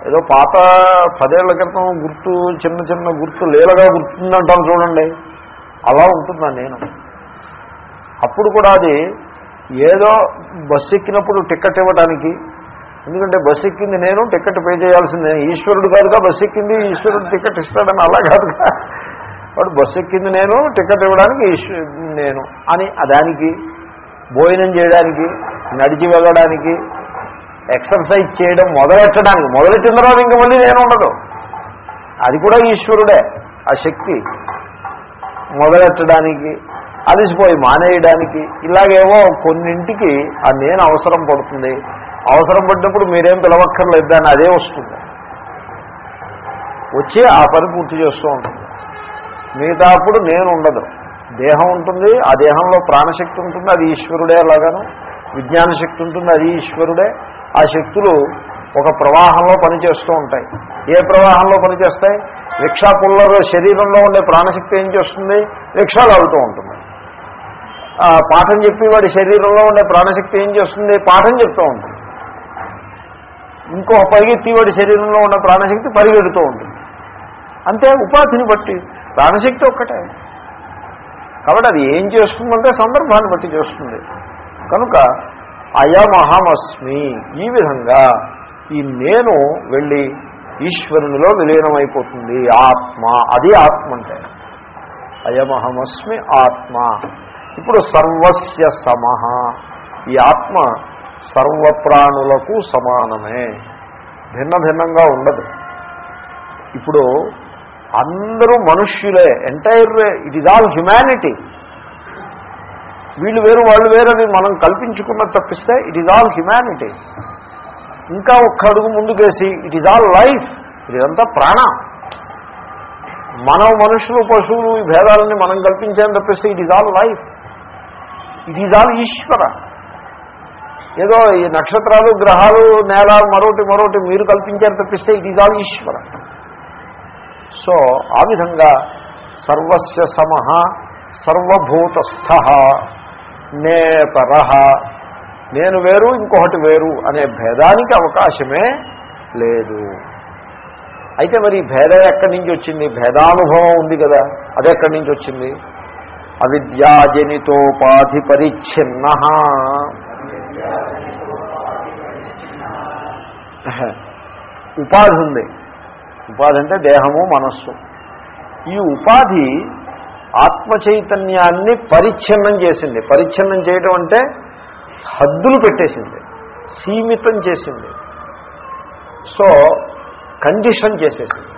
Speaker 1: ఏదో పాత పదేళ్ళ క్రితం గుర్తు చిన్న చిన్న గుర్తు లీలగా గుర్తుందంటాను చూడండి. అలా ఉంటుందా నేను? అప్పుడు కూడా అది ఏదో బస్సు ఎక్కినప్పుడు టికెట్ ఇవ్వడానికి. ఎందుకంటే బస్సు ఎక్కింది నేను టికెట్ పే చేయాల్సిందే. ఈశ్వరుడు కాదుగా బస్సు ఎక్కింది ఈశ్వరుడు టికెట్ ఇస్తాడని అలా కాదుగా. వాడు బస్సు ఎక్కింది నేను టికెట్ ఇవ్వడానికి నేను అని దానికి భోజనం చేయడానికి నడిచి వెళ్ళడానికి ఎక్సర్సైజ్ చేయడం మొదలెట్టడానికి. మొదలెట్టిన తర్వాత ఇంక మళ్ళీ నేను ఉండదు. అది కూడా ఈశ్వరుడే ఆ శక్తి. మొదలెట్టడానికి అలసిపోయి మానేయడానికి ఇలాగేవో కొన్నింటికి ఆ నేను అవసరం పడుతుంది. అవసరం పడినప్పుడు మీరేం పిలవక్కర్లేదు దాన్ని అదే వస్తుంది. వచ్చి ఆ పని పూర్తి చేస్తూ ఉంటుంది. మిగతా అప్పుడు నేను ఉండదు. దేహం ఉంటుంది ఆ దేహంలో ప్రాణశక్తి ఉంటుంది అది ఈశ్వరుడే అలాగాను. విజ్ఞాన శక్తి ఉంటుంది అది ఈశ్వరుడే. ఆ శక్తులు ఒక ప్రవాహంలో పనిచేస్తూ ఉంటాయి. ఏ ప్రవాహంలో పనిచేస్తాయి? రిక్షా పుల్లర్ శరీరంలో ఉండే ప్రాణశక్తి ఏం చేస్తుంది? రిక్షా లాగుతూ ఉంటుంది. పాఠం చెప్పి వాడి శరీరంలో ఉండే ప్రాణశక్తి ఏం చేస్తుంది? పాఠం చెప్తూ ఉంటుంది. ఇంకో పరిగెత్తి వాడి శరీరంలో ఉన్న ప్రాణశక్తి పరిగెడుతూ ఉంటుంది. అంతే ఉపాధిని బట్టి ప్రాణశక్తి ఒక్కటే. కాబట్టి అది ఏం చేస్తుందంటే సందర్భాన్ని బట్టి చేస్తుంది. కనుక అయమహమస్మి ఈ విధంగా ఈ నేను వెళ్ళి ఈశ్వరునిలో విలీనమైపోతుంది. ఆత్మ అది ఆత్మ అంటే. అయమహమస్మి ఆత్మ. ఇప్పుడు సర్వస్య సమహ ఈ ఆత్మ సర్వప్రాణులకు సమానమే. భిన్న భిన్నంగా ఉండదు. ఇప్పుడు అందరూ మనుష్యులే entire it is all humanity వీళ్ళు వేరు వాళ్ళు వేరని మనం కల్పించుకున్నది తప్పిస్తే ఇట్ ఈజ్ ఆల్ హ్యుమానిటీ ఇంకా ఒక్క అడుగు ముందుకేసి ఇట్ ఈజ్ ఆల్ లైఫ్ ఇదంతా ప్రాణ. మనం మనుషులు పశువులు ఈ భేదాలని మనం కల్పించాలని తప్పిస్తే it is all life it is all Ishwara. ఏదో ఈ నక్షత్రాలు గ్రహాలు నేల మరొకటి మరొకటి మీరు కల్పించారు తప్పిస్తే it is all Ishwara. So ఆ విధంగా సర్వస్య సమ సర్వభూతస్థ నేతర. నేను వేరు ఇంకొకటి వేరు అనే భేదానికి అవకాశమే లేదు. అయితే మరి ఈ భేదం ఎక్కడి నుంచి వచ్చింది? భేదానుభవం ఉంది కదా అది ఎక్కడి నుంచి వచ్చింది? అవిద్యాజనితోపాధి పరిచ్ఛిన్న ఉపాధి ఉంది. ఉపాధి అంటే దేహము మనస్సు. ఈ ఉపాధి ఆత్మ చైతన్యాన్ని పరిచ్ఛిన్నం చేసింది. పరిచ్ఛిన్నం చేయడం అంటే హద్దులు పెట్టేసింది. సీమితం చేసింది. సో కండిషన్ చేసేసింది.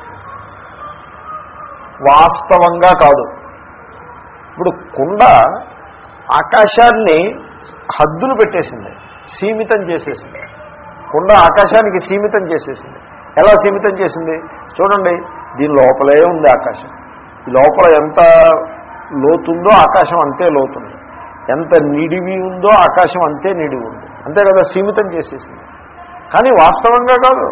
Speaker 1: వాస్తవంగా కాదు. ఇప్పుడు కుండ ఆకాశాన్ని హద్దులు పెట్టేసింది సీమితం చేసేసింది. కుండ ఆకాశానికి సీమితం చేసేసింది. ఎలా సీమితం చేసింది? చూడండి దీని లోపలే ఉంది ఆకాశం. ఈ లోపల ఎంత లోతుందో ఆకాశం అంతే లోతుంది. ఎంత నిడివి ఉందో ఆకాశం అంతే నిడివి ఉంది. అంతే కదా సీమితం చేసేసింది. కానీ వాస్తవంగా కాదు.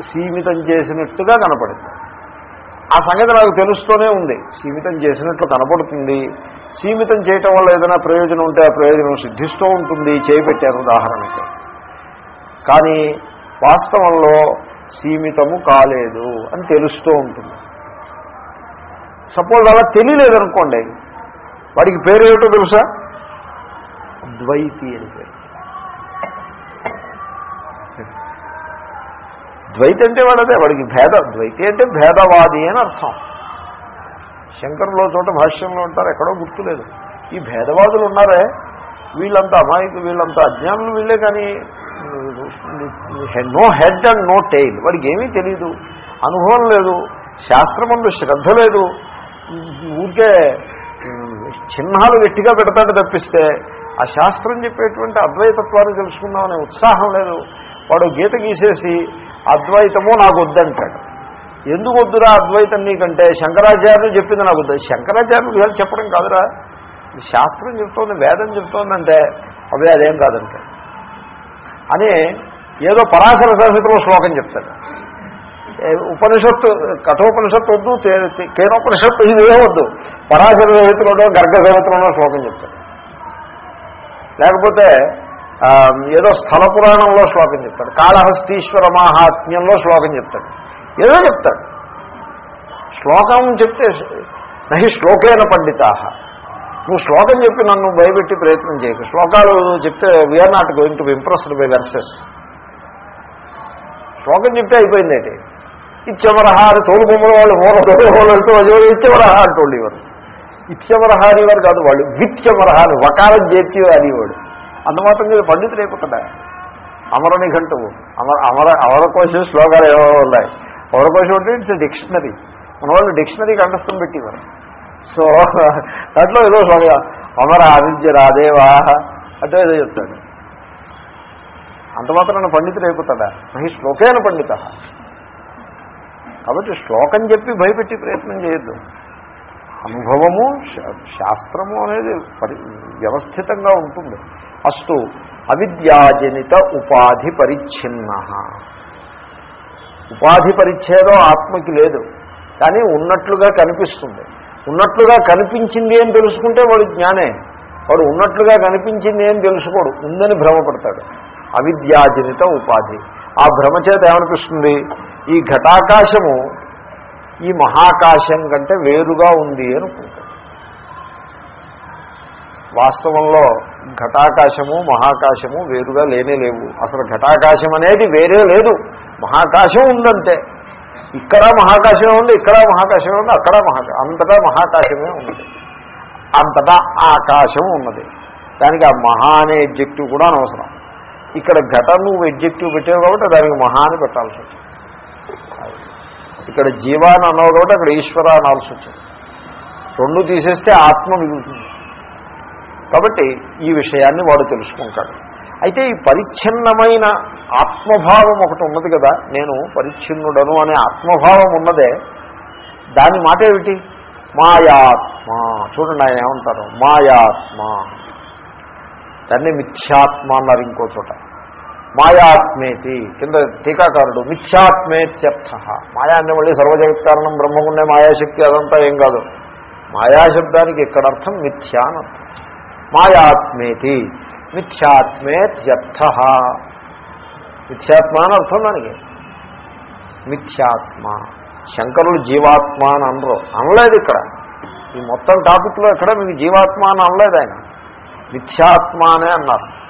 Speaker 1: సీమితం చేసినట్టుగా కనపడింది. ఆ సంగతి నాకు తెలుస్తూనే ఉంది. సీమితం చేసినట్లు కనపడుతుంది. సీమితం చేయటం వల్ల ఏదైనా ప్రయోజనం ఉంటే ఆ ప్రయోజనం సిద్ధిస్తూ ఉంటుంది. చేపెట్టారు ఉదాహరణకి. కానీ వాస్తవంలో సీమితము కాలేదు అని తెలుస్తూ ఉంటుంది. సపోజ్ అలా తెలియలేదనుకోండి వాడికి పేరు ఏమిటో తెలుసా? ద్వైతి అని పేరు. ద్వైతి అంటే వాడదే వాడికి భేద ద్వైతి అంటే భేదవాది అని అర్థం. శంకరులో చోట భాష్యంలో ఉంటారు ఎక్కడో గుర్తులేదు. ఈ భేదవాదులు ఉన్నారే వీళ్ళంతా అమాయకు వీళ్ళంతా అజ్ఞానులు వీళ్ళే కానీ no head and no tail. వాడికి ఏమీ తెలియదు అనుభవం లేదు శాస్త్రమందు శ్రద్ధ లేదు. ఊరికే చిహ్నాలు గట్టిగా పెడతాడు తప్పిస్తే ఆ శాస్త్రం చెప్పేటువంటి అద్వైతత్వాన్ని తెలుసుకుందామనే ఉత్సాహం లేదు. వాడు గీత గీసేసి అద్వైతము నాకు వద్దంటాడు ఎందుకు వద్దురా అద్వైతం నీకంటే? శంకరాచార్యులు చెప్పింది నాకు వద్దు శంకరాచార్యులు గారు చెప్పడం కాదురా. శాస్త్రం చెప్తోంది వేదం చెప్తోందంటే అవి అదేం కాదంటే. అని ఏదో పరాశర సంహితలో శ్లోకం చెప్తాడు. ఉపనిషత్తు కఠోపనిషత్తు వద్దు కేనోపనిషత్తు ఇదే వద్దు. పరాశర సంహితలోనో గర్గ సంహితలోనో శ్లోకం చెప్తాడు. లేకపోతే ఏదో స్థల పురాణంలో శ్లోకం చెప్తాడు. కాళహస్తీశ్వర మాహాత్మ్యంలో శ్లోకం చెప్తాడు. ఏదో చెప్తాడు. శ్లోకం చెప్తే నహి శ్లోకేన పండితా. నువ్వు శ్లోకం చెప్పి నన్ను భయపెట్టి ప్రయత్నం చేయకు. శ్లోకాలు చెప్తే we are not going to be impressed by verses శ్లోకం చెప్తే అయిపోయిందేంటి ఇచ్చమరహ అని తోలు బొమ్మల వాళ్ళు మూల తోలు వాళ్ళతో ఇచ్చమరహ అంటోళ్ళు ఇవ్వరు ఇత్యమరహ అనేవారు కాదు వాళ్ళు. విత్యమరహ అని వకారం చేర్చి అనేవాడు అందుమాత్రం మీద పండితులు అయిపోతాడా అమరని గంటువు అమర అమర అమరకోశం శ్లోకాలు ఏవో ఉన్నాయి. అమరకోశం అంటే ఇట్స్ డిక్షనరీ మన వాళ్ళు డిక్షనరీకి పెట్టి పెట్టేవారు. సో దాంట్లో ఏదో శ్లోక అమర ఆదిత్య రాదేవా అంటే ఏదో చెప్తాడు. అంత మాత్రం పండితుడు అయిపోతాడా? మహి శ్లోకేన పండిత. కాబట్టి శ్లోకం చెప్పి భయపెట్టి ప్రయత్నం చేయొద్దు. అనుభవము శాస్త్రము అనేది పరి వ్యవస్థితంగా ఉంటుంది. అస్తు అవిద్యాజనిత ఉపాధి పరిచ్ఛిన్న. ఉపాధి పరిచ్ఛేదం ఆత్మకి లేదు కానీ ఉన్నట్లుగా కనిపిస్తుంది. ఉన్నట్లుగా కనిపించింది అని తెలుసుకుంటే వాడు జ్ఞానే. వాడు ఉన్నట్లుగా కనిపించింది అని తెలుసుకోడు ఉందని భ్రమపడతాడు. అవిద్యాజనిత ఉపాధి. ఆ భ్రమచేత ఏమనిపిస్తుంది? ఈ ఘటాకాశము ఈ మహాకాశం కంటే వేరుగా ఉంది అనుకుంటాడు. వాస్తవంలో ఘటాకాశము మహాకాశము వేరుగా లేనే లేవు. అసలు ఘటాకాశం అనేది వేరే లేదు. మహాకాశం ఉందంటే ఇక్కడ మహాకాశమే ఉంది ఇక్కడ మహాకాశమే ఉంది అక్కడ మహాకా అంతటా మహాకాశమే ఉన్నది. అంతటా ఆకాశం ఉన్నది. దానికి ఆ మహా అనే ఎడ్జెక్టివ్ కూడా అనవసరం. ఇక్కడ ఘట నువ్వు ఎడ్జెక్టివ్ పెట్టావు కాబట్టి దానికి మహా అని పెట్టాల్సి వచ్చింది. ఇక్కడ జీవాన్ని అన్నావు కాబట్టి అక్కడ ఈశ్వర అనాల్సి వచ్చింది. రెండు తీసేస్తే ఆత్మ మిగులుతుంది. కాబట్టి ఈ విషయాన్ని వాడు తెలుసుకుంటాడు. అయితే ఈ పరిచ్ఛిన్నమైన ఆత్మభావం ఒకటి ఉన్నది కదా నేను పరిచ్ఛిన్నుడను అనే ఆత్మభావం ఉన్నదే దాని మాట ఏమిటి? మాయాత్మ. చూడండి ఆయన ఏమంటారు? మాయాత్మ. దాన్ని మిథ్యాత్మ అన్నారు ఇంకో చోట. మాయాత్మేతి. కింద టీకాకారుడు మిథ్యాత్మేత్యర్థ. మాయా అంటే మళ్ళీ సర్వజగత్కారణం బ్రహ్మగుండే మాయాశక్తి అదంతా ఏం కాదు. మాయాశబ్దానికి ఇక్కడ అర్థం మిథ్యా అని అర్థం. మాయాత్మేతి మిథ్యాత్మేత్యర్థ మిథ్యాత్మ అని అర్థం దానికి. మిథ్యాత్మ. శంకరులు జీవాత్మ అని అనరు. అనలేదు ఇక్కడ. ఈ మొత్తం టాపిక్లో ఎక్కడ మీకు జీవాత్మ అని అనలేదు ఆయన. మిథ్యాత్మ అనే అన్నారు.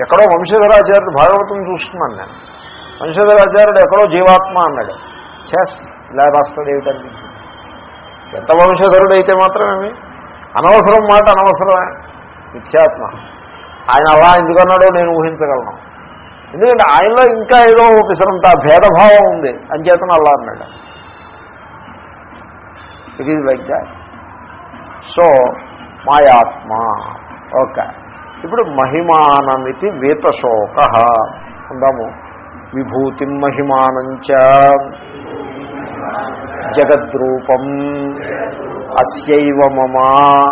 Speaker 1: ఎక్కడో వంశధరాచార్యుడు భాగవతం చూస్తున్నాను నేను. వంశధరాచార్యుడు ఎక్కడో జీవాత్మ అన్నాడు. చెస్ ఇలా రాస్తాడు ఏమిటనిపించింది ఎంత వంశధరుడు అయితే మాత్రమేమి? అనవసరం మాట అనవసరమే. నిత్యాత్మ ఆయన అలా ఎందుకన్నాడో నేను ఊహించగలను. ఎందుకంటే ఆయనలో ఇంకా ఏదో పిసరంత భేదభావం ఉంది. అంచేతన అలా అన్నాడు. It is like that so మాయాత్మ. Okay. ఇప్పుడు మహిమానమితి వేతశోక. అందాము. విభూతి మహిమానంచ. జగద్రూపం. అస్యైవ మమా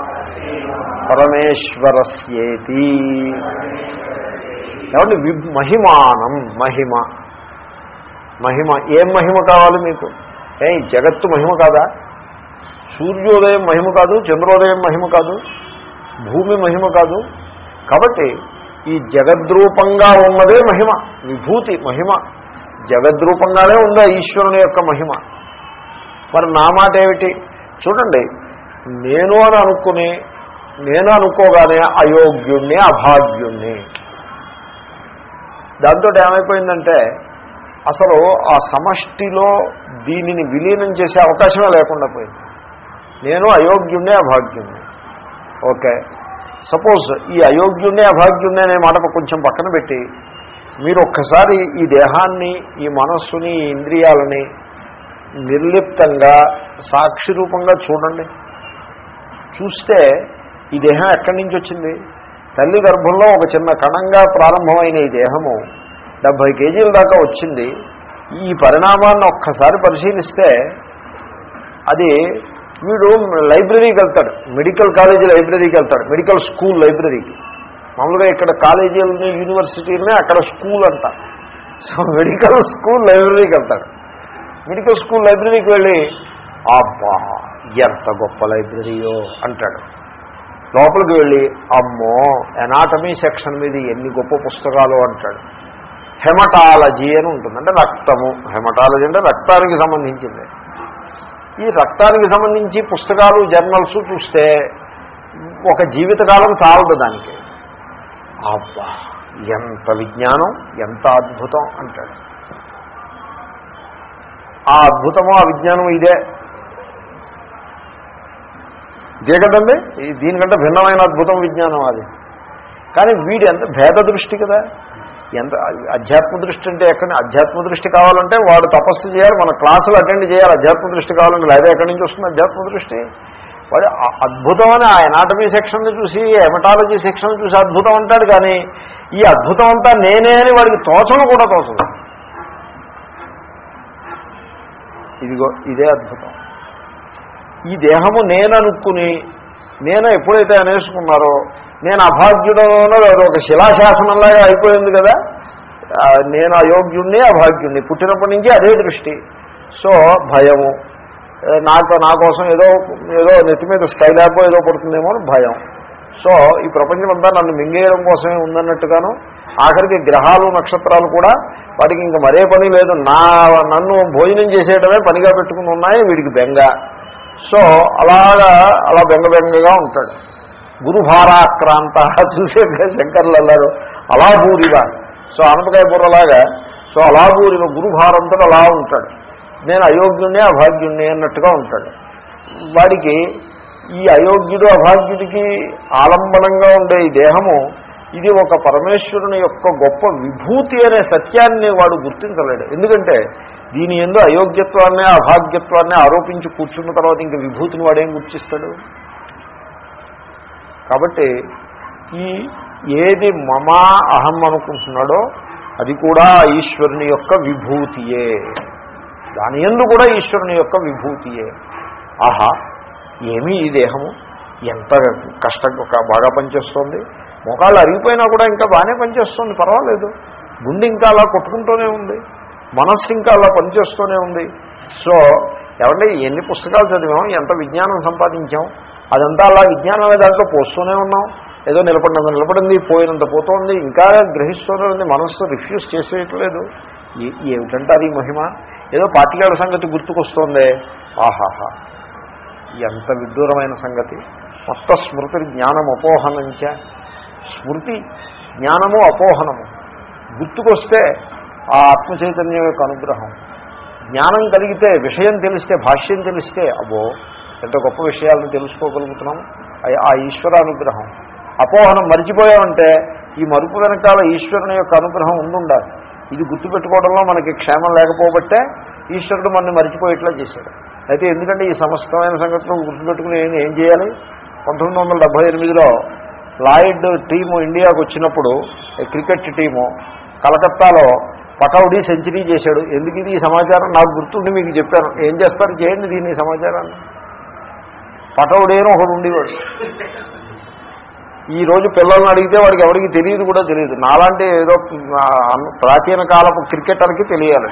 Speaker 1: పరమేశ్వరస్యేతి. ఏమంటే వి- మహిమానం మహిమ. మహిమ ఏం మహిమ కావాలి మీకు? ఏ జగత్తు మహిమ కాదా? సూర్యోదయం మహిమ కాదు చంద్రోదయం మహిమ కాదు భూమి మహిమ కాదు. కాబట్టి ఈ జగద్రూపంగా ఉన్నదే మహిమ విభూతి మహిమ. జగద్రూపంగానే ఉందా ఈశ్వరుని యొక్క మహిమ? మరి నా మాట ఏమిటి చూడండి నేను అని అనుకుని నేను అనుకోగానే అయోగ్యుణ్ణి అభాగ్యుణ్ణి. దాంతో ఏమైపోయిందంటే అసలు ఆ సమష్టిలో దీనిని విలీనం చేసే అవకాశమే లేకుండా పోయింది. నేను అయోగ్యుణ్ణి అభాగ్యుణ్ణి. ఓకే. సపోజ్ ఈ అయోగ్యుణ్ణి అభాగ్యుణ్ణి అనే మాట కొంచెం పక్కన పెట్టి మీరు ఒక్కసారి ఈ దేహాన్ని ఈ మనస్సుని ఈ ఇంద్రియాలని నిర్లిప్తంగా సాక్షి రూపంగా చూడండి. చూస్తే ఈ దేహం ఎక్కడి నుంచి వచ్చింది? తల్లి గర్భంలో ఒక చిన్న కణంగా ప్రారంభమైన ఈ దేహము డెబ్భై కేజీల దాకా వచ్చింది. ఈ పరిణామాన్ని ఒక్కసారి పరిశీలిస్తే అది వీడు లైబ్రరీకి వెళ్తాడు. మెడికల్ కాలేజీ లైబ్రరీకి వెళ్తాడు. మెడికల్ స్కూల్ లైబ్రరీకి. మామూలుగా ఇక్కడ కాలేజీలని యూనివర్సిటీలని అక్కడ స్కూల్ అంట. సో మెడికల్ స్కూల్ లైబ్రరీకి వెళ్తాడు. మెడికల్ స్కూల్ లైబ్రరీకి వెళ్ళి అబ్బా ఎంత గొప్ప లైబ్రరీయో అంటాడు. లోపలికి వెళ్ళి అమ్మో ఎనాటమీ సెక్షన్ మీద ఎన్ని గొప్ప పుస్తకాలు అంటాడు. హెమటాలజీ అని ఉంటుంది. అంటే రక్తము హెమటాలజీ అంటే రక్తానికి సంబంధించింది. ఈ రక్తానికి సంబంధించి పుస్తకాలు జర్నల్స్ చూస్తే ఒక జీవితకాలం చాలదు దానికి. అబ్బా ఎంత విజ్ఞానం ఎంత అద్భుతం అంటాడు. ఆ అద్భుతము ఆ విజ్ఞానం ఇదే. ఇదే కదండి? దీనికంటే భిన్నమైన అద్భుతం విజ్ఞానం అది. కానీ వీడు ఎంత భేద దృష్టి కదా. ఎంత అధ్యాత్మ దృష్టి అంటే ఎక్కడ అధ్యాత్మ దృష్టి కావాలంటే వాడు తపస్సు చేయాలి మన క్లాసులు అటెండ్ చేయాలి. అధ్యాత్మ దృష్టి కావాలంటే లేదా ఎక్కడి నుంచి వస్తుంది అధ్యాత్మ దృష్టి? వాడు అద్భుతమని ఆ ఎనాటమీ సెక్షన్ చూసి ఎమటాలజీ సెక్షన్ చూసి అద్భుతం అంటాడు కానీ ఈ అద్భుతం అంతా నేనే అని వాడికి తోచను కూడా తోచదు. ఇదిగో ఇదే అద్భుతం. ఈ దేహము నేననుకుని నేను ఎప్పుడైతే అనేసుకున్నారో నేను అభాగ్యుడనో అది ఒక శిలాశాసనంలాగా అయిపోయింది కదా. నేను అయోగ్యుణ్ణి అభాగ్యుణ్ణి. పుట్టినప్పటి నుంచి అదే దృష్టి. సో భయము. నాకు నా కోసం ఏదో ఏదో నెత్తి మీద స్కైలాగో ఏదో పడుతుందేమో అని భయం. సో ఈ ప్రపంచం అంతా నన్ను మింగేయడం కోసమే ఉందన్నట్టుగాను ఆఖరికి గ్రహాలు నక్షత్రాలు కూడా వాటికి ఇంక మరే పని లేదు. నా నన్ను భోజనం చేసేయడమే పనిగా పెట్టుకుని ఉన్నాయి వీడికి బెంగ. సో అలాగా అలా బెంగబెంగగా ఉంటాడు. గురుభారాక్రాంత చూసే శంకర్లు అన్నారు అలా బూరిగా సో ఆనపకాయ బుర్రలాగా సో అలా గురుభారంతో అలా ఉంటాడు. నేను అయోగ్యుణ్ణి అభాగ్యుణ్ణి అన్నట్టుగా ఉంటాడు. వాడికి ఈ అయోగ్యుడు అభాగ్యుడికి ఆలంబనంగా ఉండే ఈ దేహము ఇది ఒక పరమేశ్వరుని యొక్క గొప్ప విభూతి అనే సత్యాన్ని వాడు గుర్తించలేడు. ఎందుకంటే దీని ఎందు అయోగ్యత్వాన్ని అభాగ్యత్వాన్ని ఆరోపించి కూర్చున్న తర్వాత ఇంక విభూతిని వాడేం గుర్తిస్తాడు? కాబట్టి ఈ ఏది మమా అహం అనుకుంటున్నాడో అది కూడా ఈశ్వరుని యొక్క విభూతియే. దాని ఎందు కూడా ఈశ్వరుని యొక్క విభూతియే. ఆహా ఏమీ ఈ దేహము? ఎంత కష్టం ఒక బాగా పనిచేస్తోంది. మొకాళ్ళు అరిగిపోయినా కూడా ఇంకా బాగానే పనిచేస్తుంది పర్వాలేదు. గుండె ఇంకా అలా కొట్టుకుంటూనే ఉంది. మనస్సు ఇంకా అలా పనిచేస్తూనే ఉంది. సో ఏమంటే ఎన్ని పుస్తకాలు చదివాం ఎంత విజ్ఞానం సంపాదించాం అదంతా అలా విజ్ఞానమే దాంట్లో పోస్తూనే ఉన్నాం. ఏదో నిలబడినంత నిలబడింది పోయినంత పోతోంది ఇంకా గ్రహిస్తూనే ఉంది మనస్సు రిఫ్యూజ్ చేసేయట్లేదు. ఏ- ఏమిటంటారు ఈ మహిమ? ఏదో పాతికేళ్ళ సంగతి గుర్తుకొస్తోందే. ఆహాహా ఎంత విడ్డూరమైన సంగతి. మొత్త స్మృతి జ్ఞానం అపోహనంచ. స్మృతి జ్ఞానము అపోహనము. గుర్తుకొస్తే ఆ ఆత్మచైతన్యం యొక్క అనుగ్రహం. జ్ఞానం కలిగితే విషయం తెలిస్తే భాష్యం తెలిస్తే అబ్బో ఎంత గొప్ప విషయాలను తెలుసుకోగలుగుతున్నాం. ఆ- ఈశ్వరానుగ్రహం. ఈశ్వర అనుగ్రహం అపోహనం మర్చిపోయామంటే ఈ మరుపు వెనకాల ఈశ్వరుని యొక్క అనుగ్రహం ఉండుండాలి. ఇది గుర్తుపెట్టుకోవడంలో మనకి క్షేమం లేకపోబట్టే ఈశ్వరుడు మనని మర్చిపోయేట్లా చేశాడు. అయితే ఎందుకంటే ఈ సమస్తమైన సంఘటనలు గుర్తుపెట్టుకుని ఏం చేయాలి? పంతొమ్మిది వందల డెబ్బై ఎనిమిదిలో లాయిడ్ టీము ఇండియాకు వచ్చినప్పుడు క్రికెట్ టీము కలకత్తాలో పటౌడి సెంచరీ చేశాడు. ఎందుకు ఇది ఈ సమాచారం? నాకు గుర్తుండి మీకు చెప్పాను. ఏం చేస్తారు? చేయండి దీన్ని సమాచారాన్ని. పటౌడేనో ఒకడు ఉండేవాడు. ఈ రోజు పిల్లల్ని అడిగితే వాడికి ఎవరికి తెలియదు కూడా తెలియదు. నాలాంటి ఏదో ప్రాచీన కాలపు క్రికెటర్కి తెలియాలి.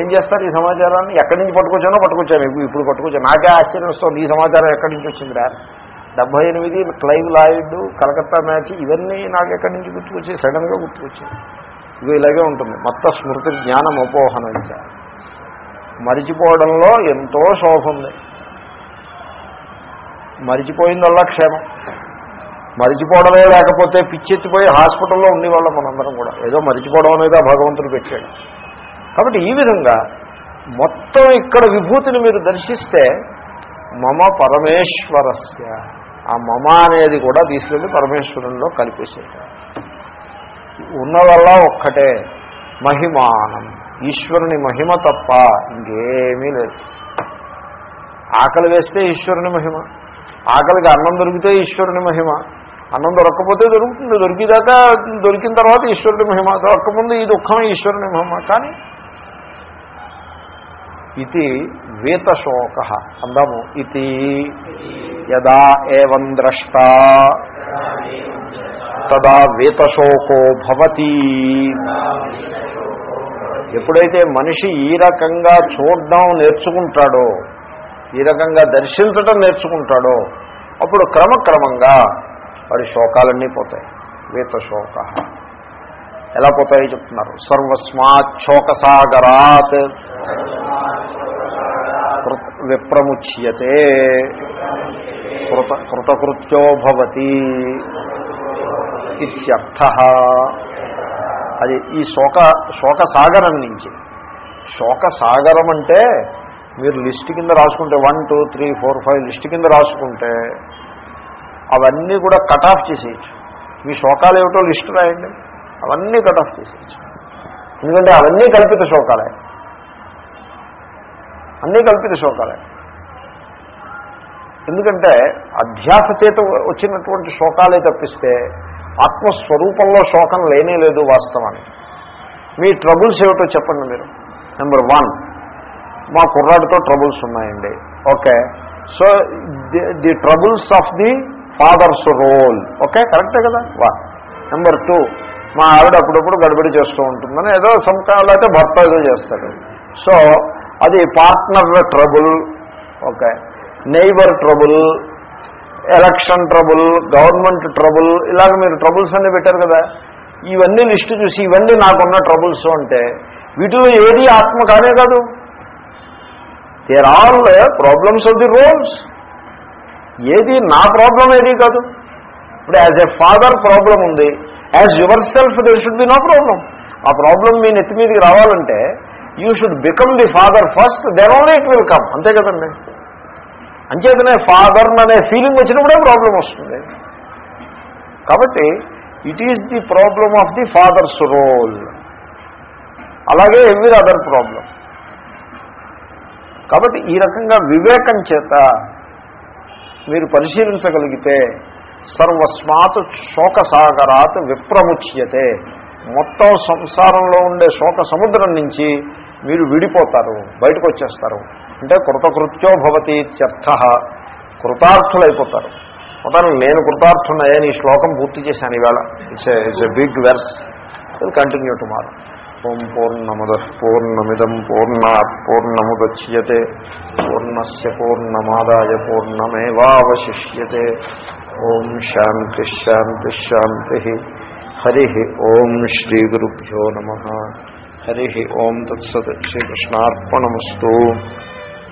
Speaker 1: ఏం చేస్తారు ఈ సమాచారాన్ని? ఎక్కడి నుంచి పట్టుకొచ్చానో పట్టుకొచ్చాను. మీకు ఇప్పుడు పట్టుకొచ్చాను. నాకే ఆశ్చర్యం వస్తుంది ఈ సమాచారం ఎక్కడి నుంచి వచ్చిందిరా డెబ్బై ఎనిమిది క్లైవ్ లాయిడ్ కలకత్తా మ్యాచ్ ఇవన్నీ నాకు ఎక్కడి నుంచి గుర్తుకొచ్చాయి? సడన్గా గుర్తుకొచ్చాయి. ఇవి ఇలాగే ఉంటుంది. మత్త స్మృతి జ్ఞానం అపోహనంచ మరిచిపోవడంలో ఎంతో శోభ ఉంది. మరిచిపోయిందల్లా క్షేమం. మరిచిపోవడమే లేకపోతే పిచ్చెత్తిపోయి హాస్పిటల్లో ఉండేవాళ్ళం మనందరం కూడా. ఏదో మరిచిపోవడం అనేది ఆ భగవంతుడు పెట్టాడు. కాబట్టి ఈ విధంగా మొత్తం ఇక్కడ విభూతిని మీరు దర్శిస్తే మమ పరమేశ్వరస్య. ఆ మమ అనేది కూడా తీసుకెళ్ళి పరమేశ్వరంలో కలిపేసేట ఉన్నదల్లా ఒక్కటే. మహిమానం. ఈశ్వరుని మహిమ తప్ప ఇంకేమీ లేదు. ఆకలి వేస్తే ఈశ్వరుని మహిమ. ఆకలికి అన్నం దొరికితే ఈశ్వరుని మహిమ. అన్నం దొరకకపోతే దొరుకుతుంది. దొరికిదాకా దొరికిన తర్వాత ఈశ్వరుని మహిమ. దొరకముందు ఈ దుఃఖమే ఈశ్వరుని మహిమ. కానీ ఇది వీతశోక అందాము. ఇది యదా ఏవం ద్రష్ట. తదా వేతశోకో భవతి. ఎప్పుడైతే మనిషి ఈ రకంగా చూడడం నేర్చుకుంటాడో ఈ రకంగా దర్శించటం నేర్చుకుంటాడో అప్పుడు క్రమక్రమంగా వాడి శోకాలన్నీ పోతాయి. వేతశోక. ఎలా పోతాయి చెప్తున్నారు? సర్వస్మాత్ శోకసాగరాత్. విప్రముచ్యతే. కృత కృతకృత్యో భవతి. ఇత్యర్థ అది ఈ శోక శోక సాగరం నుంచి. శోక సాగరం అంటే మీరు లిస్ట్ కింద రాసుకుంటే one two three four five list కింద రాసుకుంటే అవన్నీ కూడా కట్ ఆఫ్ చేసేయచ్చు. మీ శోకాలు ఏమిటో లిస్ట్ రాయండి. అవన్నీ కట్ ఆఫ్ చేసేయచ్చు. ఎందుకంటే అవన్నీ కల్పిత శోకాలే. అన్నీ కల్పిత శోకాలే. ఎందుకంటే అధ్యాస చేత వచ్చినటువంటి శోకాలే తప్పిస్తే ఆత్మస్వరూపంలో శోకం లేనే లేదు వాస్తవానికి. మీ ట్రబుల్స్ ఏమిటో చెప్పండి మీరు. నెంబర్ వన్ మా కుర్రాడితో ట్రబుల్స్ ఉన్నాయండి. Okay so the troubles of the father's role okay కరెక్టే కదా? వా నెంబర్ టూ మా ఆవిడ అప్పుడప్పుడు గడబడి చేస్తూ ఉంటుందని ఏదో సంకాలు అయితే భర్త ఏదో చేస్తాడు. సో అది partner trouble okay neighbour trouble election trouble government trouble ఇలాగ మీరు ట్రబుల్స్ అన్నీ పెట్టారు కదా. ఇవన్నీ లిస్టు చూసి ఇవన్నీ నాకున్న ట్రబుల్స్ అంటే వీటిలో ఏది ఆత్మ కానే కాదు. There all problems of the roles ఏది నా ప్రాబ్లం ఏది కాదు. ఇప్పుడు యాజ్ ఎ ఫాదర్ ప్రాబ్లం ఉంది. As yourself there should be no problem ఆ ప్రాబ్లం మీ నెత్తి మీదకి రావాలంటే you should become the father first then only it will come అంతే కదండి. అంచేతనే ఫాదర్ అనే ఫీలింగ్ వచ్చినప్పుడే ప్రాబ్లం వస్తుంది. కాబట్టి it is the problem of the father's role. అలాగే ఎవ్రీ అదర్ ప్రాబ్లం. కాబట్టి ఈ రకంగా వివేకం చేత మీరు పరిశీలించగలిగితే సర్వస్మాత్ శోకసాగరాత్ విప్రముచ్యతే. మొత్తం సంసారంలో ఉండే శోక సముద్రం నుంచి మీరు విడిపోతారు బయటకు వచ్చేస్తారు. అంటే కృతకృత్యో భవతి ఇత్యర్థ. కృతార్థులైపోతారు. మొత్తానికి నేను కృతార్థున్నాయని ఈ శ్లోకం పూర్తి చేశాను ఈవేళ. It's it's a big verse will continue tomorrow ఓం పూర్ణముద పూర్ణమిదం పూర్ణా పూర్ణముద్యతే పూర్ణస్ పూర్ణమాదాయ పూర్ణమేవాశిష్యే ఓం శాంతి శాంతి శాంతి. హరి ఓం శ్రీ గురుభ్యో నమ. హరి ఓం తత్సత్ శ్రీకృష్ణార్పణమస్తు.